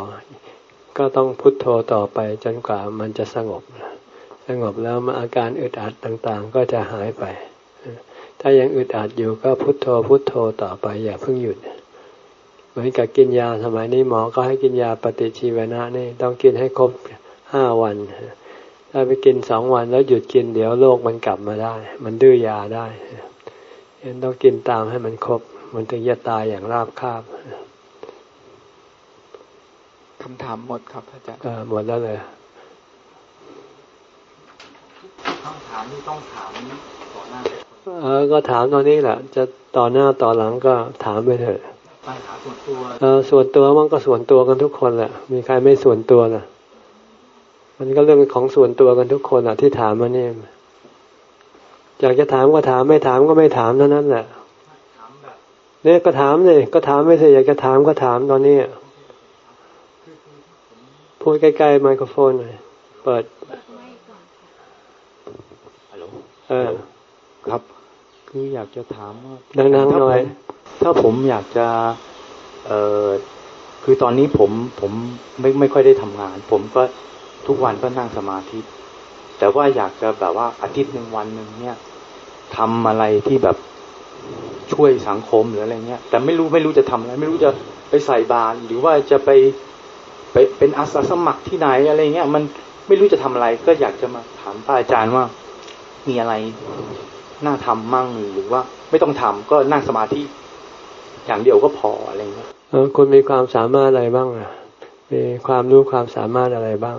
[SPEAKER 1] ก็ต้องพุโทโธต่อไป จนกว่ามันจะสงบ สงบแล้วอาการอึดอัดต่างๆ ก็จะหายไป ถ้ายังอึดอัดอยู่ก็พุโทโธพุโทโธต่อไป อย่าเพิ่งหยุด เหมือนกับกินยาสมัยนี้หมอก็ให้กินยาปฏิชีวนะนี่ต้องกินให้ครบห้าวัน ถ้าไปกินสองวันแล้วหยุดกินเดี๋ยวโรคมันกลับมาได้ มันดื้อยาได้ ต้องกินตามให้มันครบ มันถึงจะตายอย่างราบคาบ
[SPEAKER 3] คำถามหมดครับอาจารย์
[SPEAKER 1] หมดแล้วเลย
[SPEAKER 2] คำถามที่ต้องถามต่อหน้า
[SPEAKER 1] เออ ก็ถามตอนนี้แหละ จะต่อหน้าต่อหลังก็ถามไปเถอะ
[SPEAKER 2] ปัญหาส่วนตัว
[SPEAKER 1] เออส่วนตัวมันก็ส่วนตัวกันทุกคนแหละ มีใครไม่ส่วนตัวล่ะ มันก็เรื่องของส่วนตัวกันทุกคนอะที่ถามมาเนี่ย อยากจะถามก็ถามไม่ถามก็ไม่ถามเท่านั้นแหละเนี่ยก็ถามเลยก็ถามไม่ใช่อยากจะถามก็ถามตอนนี้พูดใกล้ๆไมโครโฟนหน่อยเปิด
[SPEAKER 2] ฮัลโหล
[SPEAKER 1] เออ
[SPEAKER 2] ครับ คืออยากจะถามว่า
[SPEAKER 1] ดังๆหน่อย
[SPEAKER 2] ถ้าผมอยากจะ เอ่อคือตอนนี้ผมผมไม่ไม่ค่อยได้ทำงาน ผมก็ทุกวันก็นั่งสมาธิ แต่ว่าอยากจะแบบว่าอาทิตย์หนึ่งวันหนึ่งเนี่ยทำอะไรที่แบบช่วยสังคมหรืออะไรเงี้ย แต่ไม่รู้ไม่รู้จะทำอะไร ไม่รู้จะไปใส่บาตรหรือว่าจะไปไปเป็นอาสาสมัครที่ไหนอะไรเงี้ยมันไม่รู้จะทำอะไร ก็อยากจะมาถามพระอาจารย์ว่ามีอะไรน่าทำมั่งหรือว่า ไม่ต้องทำก็นั่งสมาธิอย่างเดียวก็พออะไรเงี้ย
[SPEAKER 1] คุณมีความสามารถอะไรบ้างอะมีความรู้ความสามารถอะไรบ้าง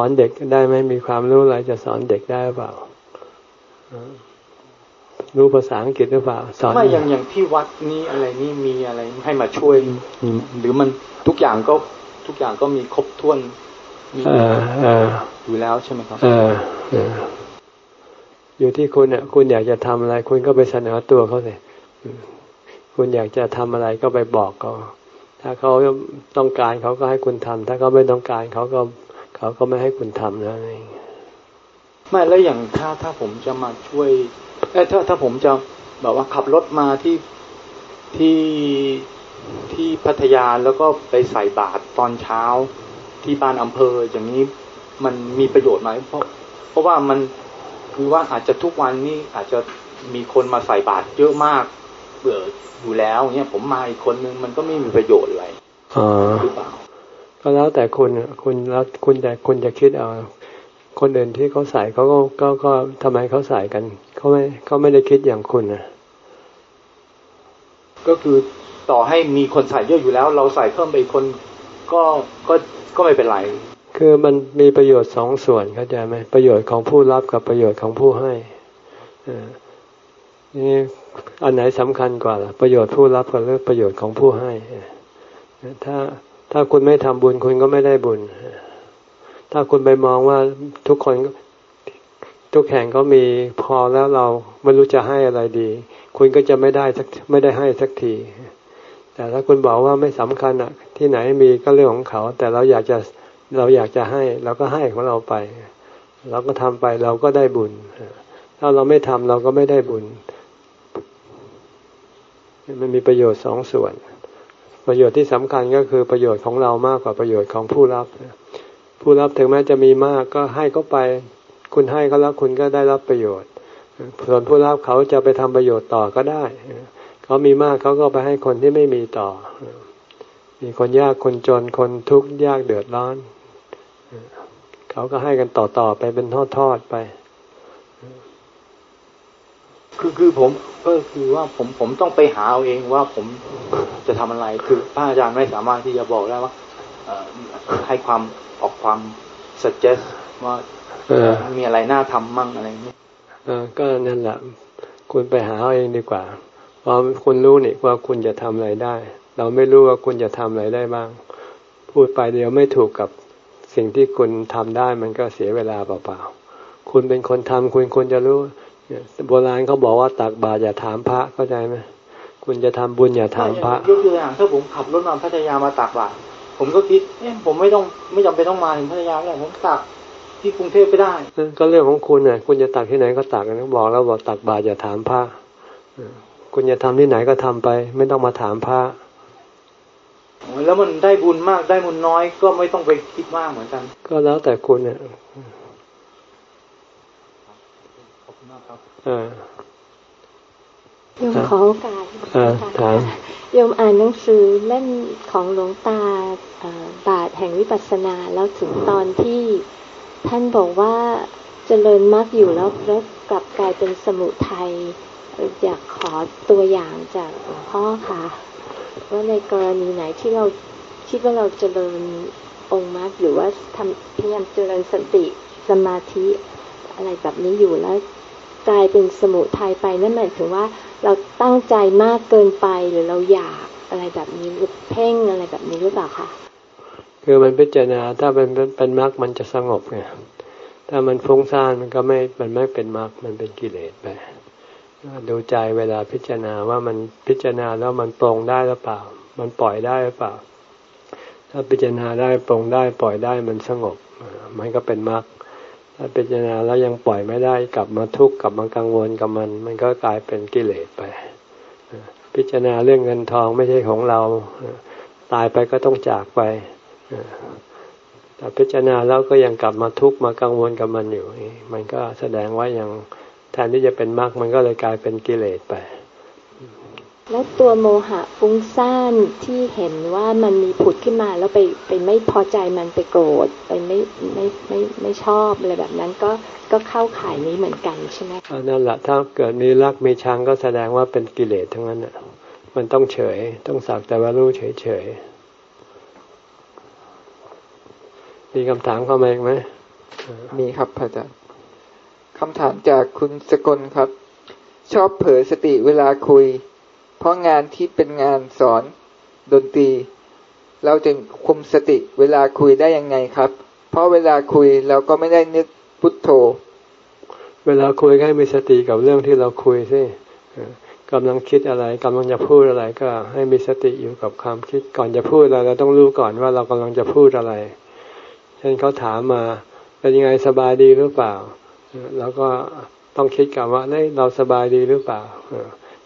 [SPEAKER 1] อนเด็กได้ไหมมีความรู้อะไรจะสอนเด็กได้เปล่ารู้ภาษาอังกฤษหรือเปล่า สอน
[SPEAKER 2] ไม่อย่างอย่างที่วัดนี้อะไรนี่มีอะไรให้มาช่วยหรือมันทุกอย่างก็ทุกอย่างก็มีครบถ้วนมีอยู่แล้วใช่ไหมครับ
[SPEAKER 1] เอออยู่ที่คุณเนี่ยคุณอยากจะทำอะไร คุณก็ไปเสนอตัวเขาเลยคุณอยากจะทำอะไรก็ไปบอกเขาถ้าเขาต้องการเขาก็ให้คุณทำถ้าเขาไม่ต้องการเขาก็ เขาก็ไม่ให้คุณทำนะ
[SPEAKER 2] ไม่แล้วอย่างถ้าถ้าผมจะมาช่วยเอ้ถ้าถ้าผมจะแบบว่าขับรถมาที่ที่ที่พัทยาแล้วก็ไปใส่บาตรตอนเช้าที่บ้านอำเภออย่างนี้มันมีประโยชน์ไหมเพราะเพราะว่ามันคือว่าอาจจะทุกวันนี้อาจจะมีคนมาใส่บาตรเยอะมากเบื่ออยู่แล้วเนี่ยผมมาอีกคนนึงมันก็ไม่มีประโยชน์อะไรหรือเปล่า
[SPEAKER 1] ก็แล้วแต่คุณคุณแล้วคุณจะคุณจะคิดเอาคนอื่นที่เขาใส่เขาก็ก็ก็ทำไมเขาใส่กันเขาไม่เขาไม่ได้คิดอย่างคุณนะ
[SPEAKER 2] ก็คือต่อให้มีคนใส่เยอะอยู่แล้ว เราใส่เพิ่มไปคนก็ก็ก็ไม่เป็นไร
[SPEAKER 1] คือมันมีประโยชน์สองส่วนเข้าใจไหมประโยชน์ของผู้รับกับประโยชน์ของผู้ให้อนี่อันไหนสำคัญกว่าล่ะประโยชน์ผู้รับกับเรื่องประโยชน์ของผู้ให้ถ้า ถ้าคุณไม่ทำบุญคุณก็ไม่ได้บุญ ถ้าคุณไปมองว่าทุกคนทุกแห่งก็มีพอแล้วเราไม่รู้จะให้อะไรดี คุณก็จะไม่ได้สักไม่ได้ให้สักที แต่ถ้าคุณบอกว่าไม่สำคัญอะที่ไหนมีก็เรื่องของเขา แต่เราอยากจะเราอยากจะให้เราก็ให้ของเราไป เราก็ทำไปเราก็ได้บุญ ถ้าเราไม่ทำเราก็ไม่ได้บุญ มันมีประโยชน์สองส่วน ประโยชน์ที่สำคัญก็คือประโยชน์ของเรามากกว่าประโยชน์ของผู้รับ ผู้รับถึงแม้จะมีมากก็ให้เขาไป คุณให้เขาแล้วคุณก็ได้รับประโยชน์ ส่วนผู้รับเขาจะไปทำประโยชน์ต่อก็ได้ เขามีมากเขาก็ไปให้คนที่ไม่มีต่อ มีคนยากคนจนคนทุกข์ยากเดือดร้อน เขาก็ให้กันต่อๆไปเป็นทอดๆไป
[SPEAKER 4] คือคือผมก็คือว่าผมผมต้องไปหาเอาเองว่าผมจะทำอะไร คือพระอาจารย์ไม่สามารถที่จะบอกได้ว่าให้ความออกความ suggest ว่ามีอะไรน่าทำมั่งอะไรนี้
[SPEAKER 1] ก็นั่นแหละคุณไปหาเอาเองดีกว่าเพราะคุณรู้นี่ว่าคุณจะทำอะไรได้ เราไม่รู้ว่าคุณจะทำอะไรได้บ้าง พูดไปเดียวไม่ถูกกับสิ่งที่คุณทำได้มันก็เสียเวลาเปล่าๆคุณเป็นคนทำคุณควรจะรู้ โบราณเขาบอกว่าตักบาตรอย่าถามพระเข้าใจไหมคุณจะทำบุญอย่าถามพระ
[SPEAKER 4] ยกตัวอย่างถ้าผมขับรถมาพัทยามาตักบาตรผมก็คิดเอ๊ะผมไม่ต้องไม่จำเป็นต้องมาถึงพัทยาแล้วผมตักที่กรุงเทพไปได้
[SPEAKER 1] ก็เรื่องของคุณเนี่ยคุณจะตักที่ไหนก็ตักนะบอกแล้วบอกตักบาตรอย่าถามพระคุณจะทำที่ไหนก็ทำไป ไม่ต้องมาถามพระ
[SPEAKER 4] แล้วมันได้บุญมากได้บุญน้อยก็ไม่ต้องไปคิดมากเหมือนกัน
[SPEAKER 1] ก็แล้วแต่คุณเนี่ย
[SPEAKER 5] โยมขอโอกาสโยมอ่านหนังสือเล่มของหลวงตาบาทแห่งวิปัสสนาแล้วถึงตอนที่ท่านบอกว่าเจริญมากอยู่แล้วแล้วกลับกลายเป็นสมุทัยอยากขอตัวอย่างจากหลวงพ่อค่ะ ว่าในกรณีไหนที่เราคิดว่าเราเจริญองค์มรรคหรือว่าทำพยายามเจริญสติสมาธิอะไรแบบนี้อยู่แล้ว กลายเป็นสมุทัยไปนั่นหมายถึงว่าเราตั้งใจมากเกินไปหรือเราอยากอะไรแบบนี้หรือเพ่งอะไรแบบนี้หรือเปล่าคะ
[SPEAKER 1] คือมันพิจารณาถ้าเป็นเป็นมรรคมันจะสงบไงถ้ามันฟุ้งซ่านมันก็ไม่มันไม่เป็นมรรคมันเป็นกิเลสไปดูใจเวลาพิจารณาว่ามันพิจารณาแล้วมันปรงได้หรือเปล่า มันปล่อยได้หรือเปล่า ถ้าพิจารณาได้ปรงได้ปล่อยได้มันสงบ มันก็เป็นมรรค ถ้าพิจารณาแล้วยังปล่อยไม่ได้กลับมาทุกข์กลับมากังวลกับมัน มันก็กลายเป็นกิเลสไป พิจารณาเรื่องเงินทองไม่ใช่ของเรา ตายไปก็ต้องจากไปแต่พิจารณาแล้วก็ยังกลับมาทุกข์มากังวลกับมันอยู่ มันก็แสดงว่ายังแทนที่จะเป็นมรรคมันก็เลยกลายเป็นกิเลสไป
[SPEAKER 5] แล้วตัวโมหะฟุ้งซ่านที่เห็นว่ามันมีผุดขึ้นมาแล้วไปไปไม่พอใจมันไปโกรธไปไม่ไม่ไม่ไม่ชอบอะไรแบบนั้นก็ก็เข้าข่ายนี้เหมือนกันใช่ไหม
[SPEAKER 1] นั่นแหละถ้าเกิดมีรักมีชังก็แสดงว่าเป็นกิเลสทั้งนั้นอะมันต้องเฉย ต้องสักแต่ว่ารู้เฉยเฉยมีคำถามเข้ามาอีกไหม
[SPEAKER 3] มีครับพระอาจารย์คำถามจากคุณสกลครับ ชอบเผลอสติเวลาคุยเพราะงานที่เป็นงานสอนดนตรี เราจะคุมสติเวลาคุยได้ยังไงครับ เพราะเวลาคุยเราก็ไม่ได้นึกพุทโธ
[SPEAKER 1] เวลาคุยให้มีสติกับเรื่องที่เราคุยสิกำลังคิดอะไรกำลังจะพูดอะไรก็ให้มีสติอยู่กับความคิดก่อนจะพูดอะไรเราต้องรู้ก่อนว่าเรากำลังจะพูดอะไร เช่นเขาถามมาเป็นยังไงสบายดีหรือเปล่า แล้วก็ต้องคิดกับว่าเราสบายดีหรือเปล่า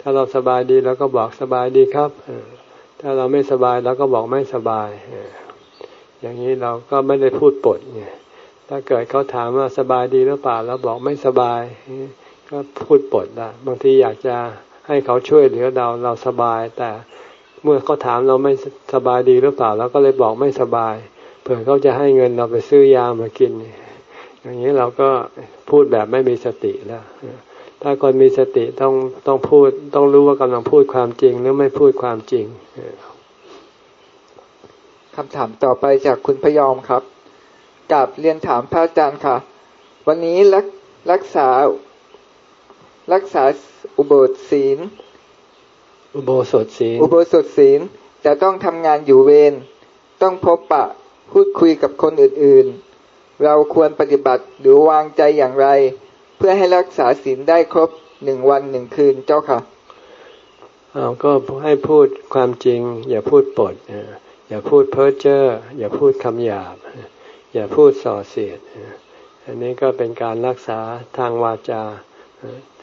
[SPEAKER 1] ถ้าเราสบายดีเราก็บอกสบายดีครับ ถ้าเราไม่สบายเราก็บอกไม่สบาย อย่างนี้เราก็ไม่ได้พูดปดเนี่ยถ้าเกิดเขาถามว่าสบายดีหรือเปล่าเราบอกไม่สบาย ก็พูดปดได้บางทีอยากจะให้เขาช่วยเหลือเราเราสบาย แต่เมื่อเขาถามเราไม่สบายดีหรือเปล่าเราก็เลยบอกไม่สบาย เผื่อเขาจะให้เงินเราไปซื้อยามากิน อย่างนี้เราก็พูดแบบไม่มีสติแล้ว ถ้าคนมีสติต้องต้องพูดต้องรู้ว่ากำลังพูดความจริง หรือไม่พูดความจริง
[SPEAKER 3] คำถามต่อไปจากคุณพยอมครับกับเรียนถามพระอาจารย์ค่ะ วันนี้รักรักษารักษาอุโบสถศีล
[SPEAKER 1] อุโบสถศีล
[SPEAKER 3] อุโบสถศีลจะต้องทำงานอยู่เวรต้องพบปะพูดคุยกับคนอื่นๆ เราควรปฏิบัติหรือวางใจอย่างไร พื่อให้รักษาศีลได้ครบหนึ่งวันหนึ่งคืนเจ้าค่ะ
[SPEAKER 1] เอาก็ให้พูดความจริง อย่าพูดปดอย่าพูดเพ้อเจ้ออย่าพูดคำหยาบ อย่าพูดส่อเสียด อันนี้ก็เป็นการรักษาทางวาจา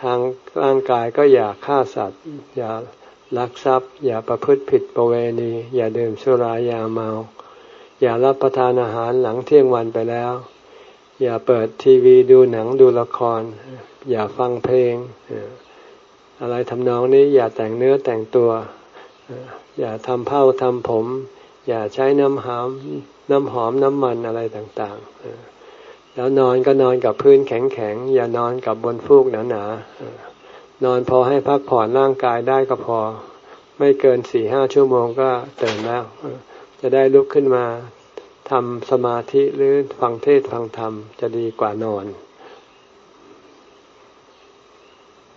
[SPEAKER 1] ทางร่างกายก็อย่าฆ่าสัตว์ อย่าลักทรัพย์ อย่าประพฤติผิดประเวณี อย่าดื่มสุรายาเมา อย่ารับประทานอาหารหลังเที่ยงวันไปแล้ว อย่าเปิดทีวีดูหนังดูละคร อย่าฟังเพลง อะไรทำนองนี้อย่าแต่งเนื้อแต่งตัว อย่าทำเผ้าทำผม อย่าใช้น้ำหอมน้ำหอมน้ำมันอะไรต่างๆ แล้วนอนก็นอนกับพื้นแข็งๆ อย่านอนกับบนฟูกหนาๆ นอนพอให้พักผ่อนร่างกายได้ก็พอ ไม่เกินสี่ห้าชั่วโมงก็ตื่นแล้ว จะได้ลุกขึ้นมา ทำสมาธิหรือฟังเทศฟังธรรมจะดีกว่านอน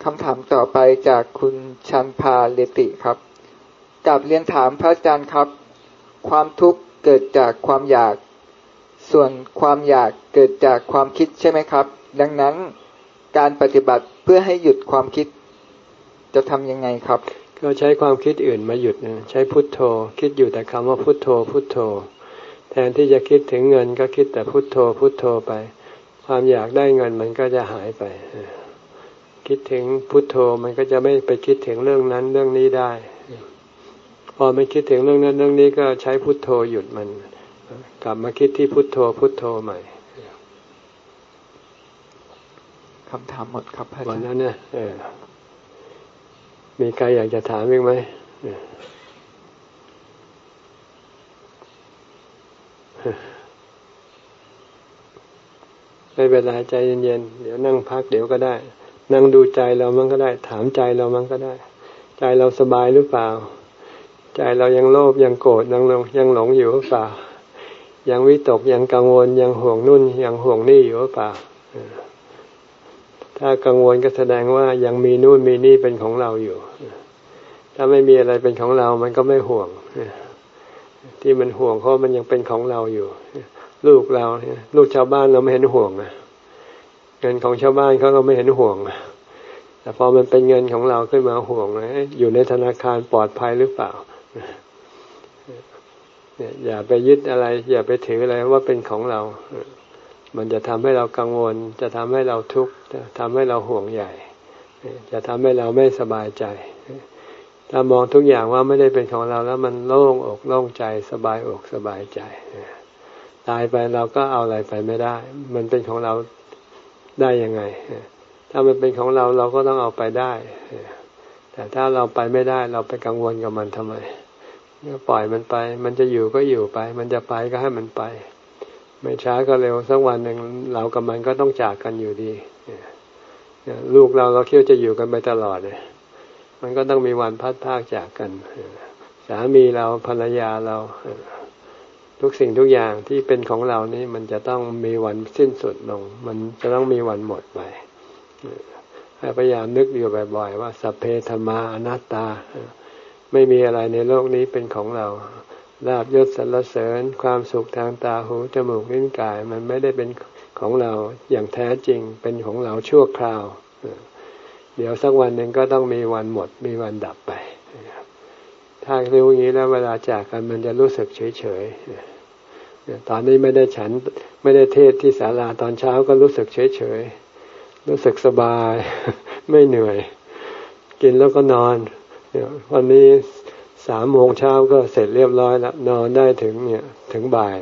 [SPEAKER 3] คำถามต่อไปจากคุณชันพาเลติครับกราบเรียนถามพระอาจารย์ครับ ความทุกข์เกิดจากความอยาก ส่วนความอยากเกิดจากความคิดใช่ไหมครับ ดังนั้นการปฏิบัติเพื่อให้หยุดความคิด จะทำยังไงครับ
[SPEAKER 1] ก็ใช้ความคิดอื่นมาหยุดนะใช้พุทโธ คิดอยู่แต่คำว่าพุทโธ พุทโธ แทนที่จะคิดถึงเงินก็คิดแต่พุทโธพุทโธไป ความอยากได้เงินมันก็จะหายไป คิดถึงพุทโธมันก็จะไม่ไปคิดถึงเรื่องนั้นเรื่องนี้ได้ พอไม่คิดถึงเรื่องนั้นเรื่องนี้ก็ใช้พุทโธหยุดมัน กลับมาคิดที่พุทโธพุทโธใหม่
[SPEAKER 3] คำถามหมดครับ
[SPEAKER 1] วันนั้นเนี่ยมีใครอยากจะถามอีกไหม ไม่เป็นไรใจเย็นๆ เดี๋ยวนั่งพักเดี๋ยวก็ได้ นั่งดูใจเรามันก็ได้ ถามใจเรามันก็ได้ ใจเราสบายหรือเปล่า ใจเรายังโลภยังโกรธยังหลงยังหลงอยู่หรือเปล่า ยังวิตกยังกังวลยังห่วงนุ่นยังห่วงนี่อยู่หรือเปล่า ถ้ากังวลก็แสดงว่ายังมีนู่นมีนี่เป็นของเราอยู่ ถ้าไม่มีอะไรเป็นของเรา มันก็ไม่ห่วง ที่มันห่วงเพราะมันยังเป็นของเราอยู่ ลูกเราลูกชาวบ้านเราไม่เห็นห่วงนะเงินของชาวบ้านเขาก็ไม่เห็นห่วงแต่พอมันเป็นเงินของเราขึ้นมาห่วงนะอยู่ในธนาคารปลอดภัยหรือเปล่าเนี่ยอย่าไปยึดอะไร อย่าไปถืออะไรว่าเป็นของเรา มันจะทำให้เรากังวล จะทำให้เราทุกข์จะทำให้เราห่วงใหญ่ จะทำให้เราไม่สบายใจ ถ้ามองทุกอย่างว่าไม่ได้เป็นของเราแล้วมันโล่งอกโล่งใจสบายอกสบายใจ ตายไปเราก็เอาอะไรไปไม่ได้ มันเป็นของเราได้ยังไง ถ้ามันเป็นของเราเราก็ต้องเอาไปได้ แต่ถ้าเราไปไม่ได้เราไปกังวลกับมันทำไมปล่อยมันไป มันจะอยู่ก็อยู่ไป มันจะไปก็ให้มันไป ไม่ช้าก็เร็วสักวันหนึ่งเรากับมันก็ต้องจากกันอยู่ดี ลูกเราเราเคิดจะอยู่กันไปตลอดเลย มันก็ต้องมีวันพัดพากจากกัน สามีเราภรรยาเรา ทุกสิ่งทุกอย่างที่เป็นของเรานี่มันจะต้องมีวันสิ้นสุดลง มันจะต้องมีวันหมดไปให้พยายามนึกอยู่บ่อยๆ ว่าสัพเพธรรมาอนัตตา ไม่มีอะไรในโลกนี้เป็นของเราลาบยศสรรเสริญ ความสุขทางตาหูจมูกลิ้นกาย มันไม่ได้เป็นของเราอย่างแท้จริงเป็นของเราชั่วคราว เดี๋ยวสักวันหนึ่งก็ต้องมีวันหมด มีวันดับไปถ้ารู้อย่างนี้แล้วเวลาจากกันมันจะรู้สึกเฉยเฉยตอนนี้ไม่ได้ฉันไม่ได้เทศที่ศาลาตอนเช้าก็รู้สึกเฉยเฉยรู้สึกสบาย ไม่เหนื่อย กินแล้วก็นอนวันนี้สามโมงเช้าก็เสร็จเรียบร้อยแล้วนอนได้ถึงเนี่ยถึงบ่าย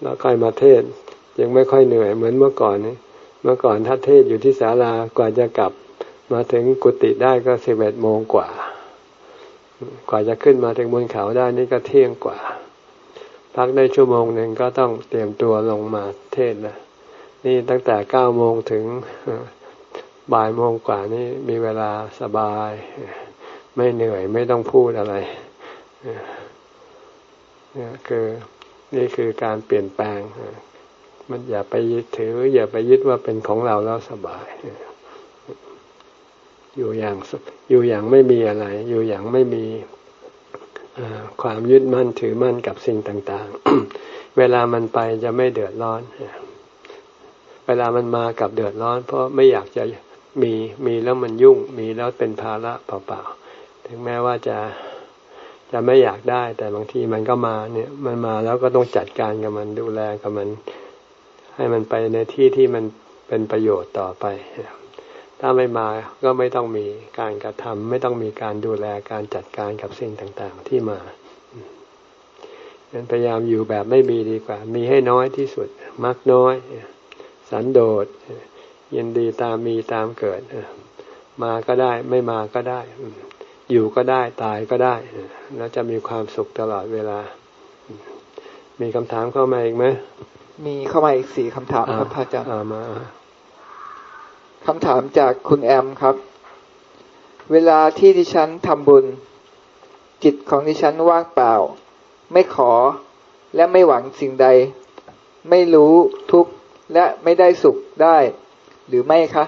[SPEAKER 1] แล้วใครมาเทศยังไม่ค่อยเหนื่อยเหมือนเมื่อก่อนนี่ เมื่อก่อนถ้าเทศอยู่ที่ศาลากว่าจะกลับมาถึงกุฏิได้ก็สิบเอ็ดโมงกว่า กว่าจะขึ้นมาถึงบนเขาได้นี่ก็เที่ยงกว่า พักได้ชั่วโมงหนึ่งก็ต้องเตรียมตัวลงมาเทศนะนี่ตั้งแต่เก้าโมงถึงบ่ายโมงกว่านี่มีเวลาสบาย ไม่เหนื่อยไม่ต้องพูดอะไรนี่คือนี่คือการเปลี่ยนแปลง มันอย่าไปถือ อย่าไปยึดว่าเป็นของเราแล้วสบาย อยู่อย่างอยู่อย่างไม่มีอะไร อยู่อย่างไม่มีความยึดมั่นถือมั่นกับสิ่งต่าง ๆ เวลามันไปจะไม่เดือดร้อน เวลามันมากับเดือดร้อน เพราะไม่อยากจะมีมีแล้วมันยุ่ง มีแล้วเป็นภาระเปล่าๆ ถึงแม้ว่าจะจะไม่อยากได้ แต่บางทีมันก็มาเนี่ย มันมาแล้วก็ต้องจัดการกับมันดูแลกับมัน ให้มันไปในที่ที่มันเป็นประโยชน์ต่อไป ถ้าไม่มาก็ไม่ต้องมีการกระทำไม่ต้องมีการดูแลการจัดการกับสิ่งต่างๆ ที่มาดังนั้นพยายามอยู่แบบไม่มีดีกว่า มีให้น้อยที่สุด มักน้อย สันโดษยินดีตามมีตามเกิดมาก็ได้ ไม่มาก็ได้ อยู่ก็ได้ตายก็ได้แล้วจะมีความสุขตลอดเวลา มีคำถามเข้ามาอีกไหม
[SPEAKER 3] มีเข้ามาอีกสี่คำถามครับพระอาจารย์
[SPEAKER 1] มา
[SPEAKER 3] คำถามจากคุณแอมครับ เวลาที่ดิฉันทำบุญ จิตของดิฉันว่างเปล่า ไม่ขอและไม่หวังสิ่งใด ไม่รู้ทุกและไม่ได้สุขได้ หรือไม่คะ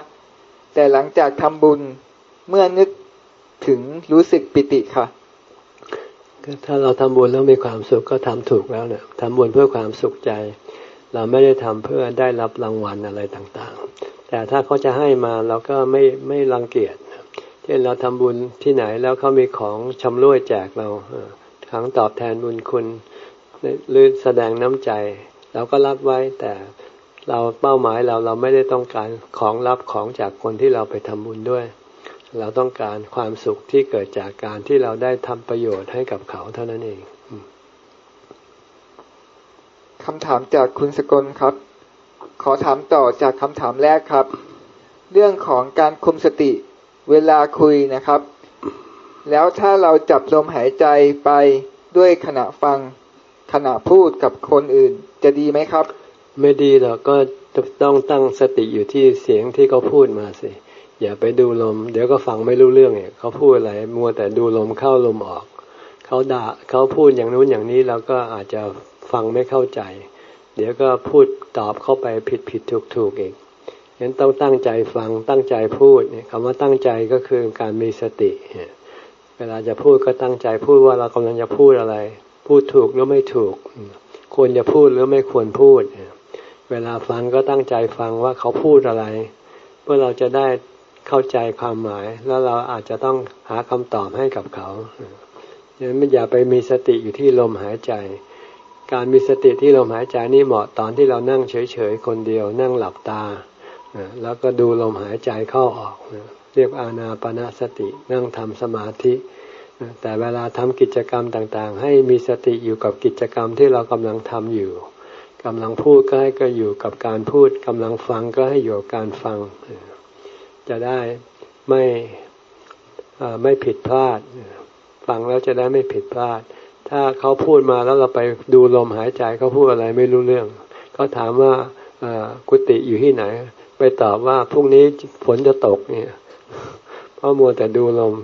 [SPEAKER 3] แต่หลังจากทำบุญเมื่อนึกถึงรู้สึกปิติค่ะ
[SPEAKER 1] ถ้าเราทำบุญแล้วมีความสุขก็ทำถูกแล้วเนี่ยทำบุญเพื่อความสุขใจ เราไม่ได้ทำเพื่อได้รับรางวัลอะไรต่างๆ แต่ถ้าเขาจะให้มาเราก็ไม่ไม่รังเกียจเช่นเราทำบุญที่ไหนแล้วเขามีของชำรวยแจกเราครั้งตอบแทนบุญคุณหรือแสดงน้ำใจ เราก็รับไว้แต่เราเป้าหมายเราเราไม่ได้ต้องการของรับของจากคนที่เราไปทำบุญด้วย เราต้องการความสุขที่เกิดจากการที่เราได้ทำประโยชน์ให้กับเขาเท่านั้นเอง
[SPEAKER 3] คำถามจากคุณสกลครับ ขอถามต่อจากคำถามแรกครับ เรื่องของการคุมสติเวลาคุยนะครับ แล้วถ้าเราจับลมหายใจไปด้วยขณะฟังขณะพูดกับคนอื่น จะดีไหมครับ
[SPEAKER 1] ไม่ดีหรอกก็ต้องตั้งสติอยู่ที่เสียงที่เขาพูดมาสิอย่าไปดูลม เดี๋ยวก็ฟังไม่รู้เรื่องเนี่ยเขาพูดอะไรมัวแต่ดูลมเข้าลมออก เขาด่าเขาพูดอย่างนู้นอย่างนี้เราก็อาจจะ ฟังไม่เข้าใจ เดี๋ยวก็พูดตอบเข้าไปผิดผิดถูกถูกเองงั้นต้องตั้งใจฟังตั้งใจพูดเนี่ยคำว่าตั้งใจก็คือการมีสติ เวลาจะพูดก็ตั้งใจพูดว่าเรากำลังจะพูดอะไร พูดถูกหรือไม่ถูก ควรจะพูดหรือไม่ควรพูด เวลาฟังก็ตั้งใจฟังว่าเขาพูดอะไร เพื่อเราจะได้เข้าใจความหมาย แล้วเราอาจจะต้องหาคำตอบให้กับเขาดังนั้นอย่าไปมีสติอยู่ที่ลมหายใจ การมีสติที่ลมหายใจนี่เหมาะตอนที่เรานั่งเฉยๆคนเดียว นั่งหลับตาแล้วก็ดูลมหายใจเข้าออก เรียกอาณาปณะสตินั่งทำสมาธิ แต่เวลาทำกิจกรรมต่างๆ ให้มีสติอยู่กับกิจกรรมที่เรากำลังทำอยู่กำลังพูดก็ให้ก็อยู่กับการพูดกำลังฟังก็ให้อยู่กับการฟัง จะได้ไม่ไม่ผิดพลาด ฟังแล้วจะได้ไม่ผิดพลาด ถ้าเขาพูดมาแล้วเราไปดูลมหายใจเขาพูดอะไรไม่รู้เรื่องเขาถามว่ากุฏิอยู่ที่ไหน ไปตอบว่าพรุ่งนี้ฝนจะตกเนี่ยเพราะมัวแต่ดูลม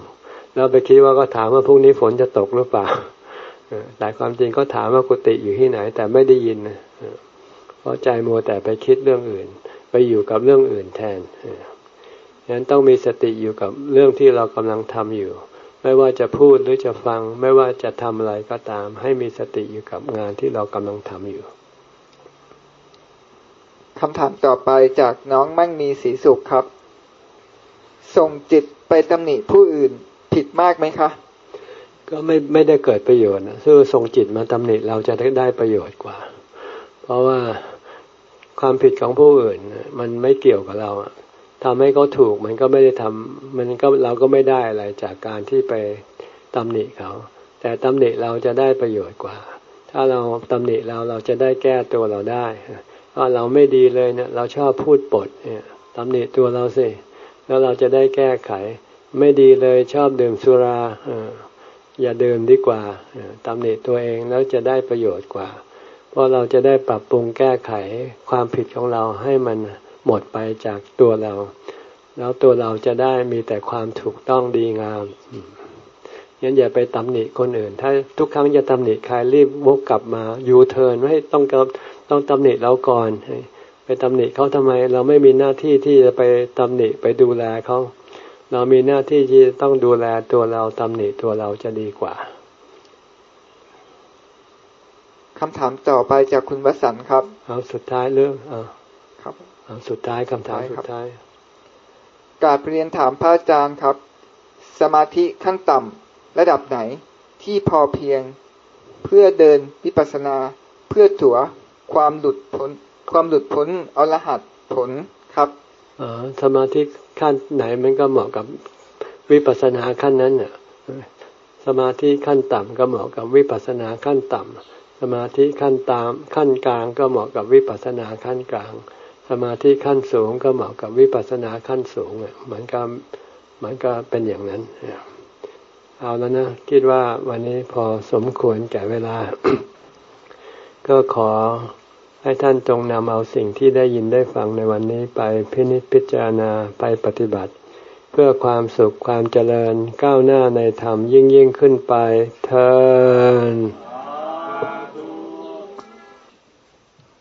[SPEAKER 1] เราไปคิดว่าก็ถามว่าพรุ่งนี้ฝนจะตกหรือเปล่าแต่ความจริงก็ถามว่ากุฏิอยู่ที่ไหน แต่ไม่ได้ยินนะเพราะใจมัวแต่ไปคิดเรื่องอื่น ไปอยู่กับเรื่องอื่นแทนฉะนั้นต้องมีสติอยู่กับเรื่องที่เรากำลังทำอยู่ ไม่ว่าจะพูดหรือจะฟัง ไม่ว่าจะทำอะไรก็ตาม ให้มีสติอยู่กับงานที่เรากำลังทำอยู่
[SPEAKER 3] คำถามต่อไปจากน้องมั่งมีสีสุขครับ ส่งจิตไปตำหนิผู้อื่นผิดมากไหมคะ
[SPEAKER 1] ก็ไม่ไม่ได้เกิดประโยชน์นะซึ่งส่งจิตมาตำหนิเราจะได้ได้ประโยชน์กว่า เพราะว่าความผิดของผู้อื่น มันไม่เกี่ยวกับเราอะ ทำให้เขาถูกมันก็ไม่ได้ทำมันก็เราก็ไม่ได้อะไรจากการที่ไปตำหนิเขา แต่ตำหนิเราจะได้ประโยชน์กว่า ถ้าเราตำหนิเราเราจะได้แก้ตัวเราได้ว่าเราไม่ดีเลยเนี่ยเราชอบพูดปดเนี่ยตำหนิตัวเราสิแล้วเราจะได้แก้ไข ไม่ดีเลยชอบดื่มสุราอย่าดื่มดีกว่าตำหนิตัวเองแล้วจะได้ประโยชน์กว่า เพราะเราจะได้ปรับปรุงแก้ไขความผิดของเราให้มัน หมดไปจากตัวเรา แล้วตัวเราจะได้มีแต่ความถูกต้องดีงามงั้นอย่าไปตำหนิคนอื่น ถ้าทุกครั้งจะตำหนิใครรีบวกกลับมายูเทิร์นไม่ต้องต้องตำหนิเราก่อนไปตำหนิเขาทำไม เราไม่มีหน้าที่ที่จะไปตำหนิไปดูแลเขาเรามีหน้าที่ที่ต้องดูแลตัวเราตำหนิตัวเราจะดีกว่า
[SPEAKER 3] คำถามต่อไปจากคุณวสันครับ
[SPEAKER 1] เอาสุดท้ายเรื่องอ
[SPEAKER 3] คครับ
[SPEAKER 1] สุดท้ายคำถามสุดท้าย
[SPEAKER 3] กาบเรียนถามพระอาจารย์ครับ สมาธิขั้นต่ำระดับไหนที่พอเพียงเพื่อเดินวิปัสสนาเพื่อถัวความหลุดพ้นความหลุดพ้นอรหัตผลครับ
[SPEAKER 1] อสมาธิขั้นไหนมันก็เหมาะกับวิปัสสนาขั้นนั้นเนี่ยสมาธิขั้นต่ำก็เหมาะกับวิปัสสนาขั้นต่ำสมาธิขั้นตามขั้นกลางก็เหมาะกับวิปัสสนาขั้นกลาง สมาธิขั้นสูงก็เหมาะกับวิปัสสนาขั้นสูงเหมือนกับเหมือนกับเป็นอย่างนั้น เอาแล้วนะ คิดว่าวันนี้พอสมควรแก่เวลา ก็ขอให้ท่านจงนำเอาสิ่งที่ได้ยินได้ฟังในวันนี้ไปพินิจพิจารณาไปปฏิบัติ เพื่อความสุขความเจริญก้าวหน้าในธรรมยิ่งยิ่งขึ้นไปเทอ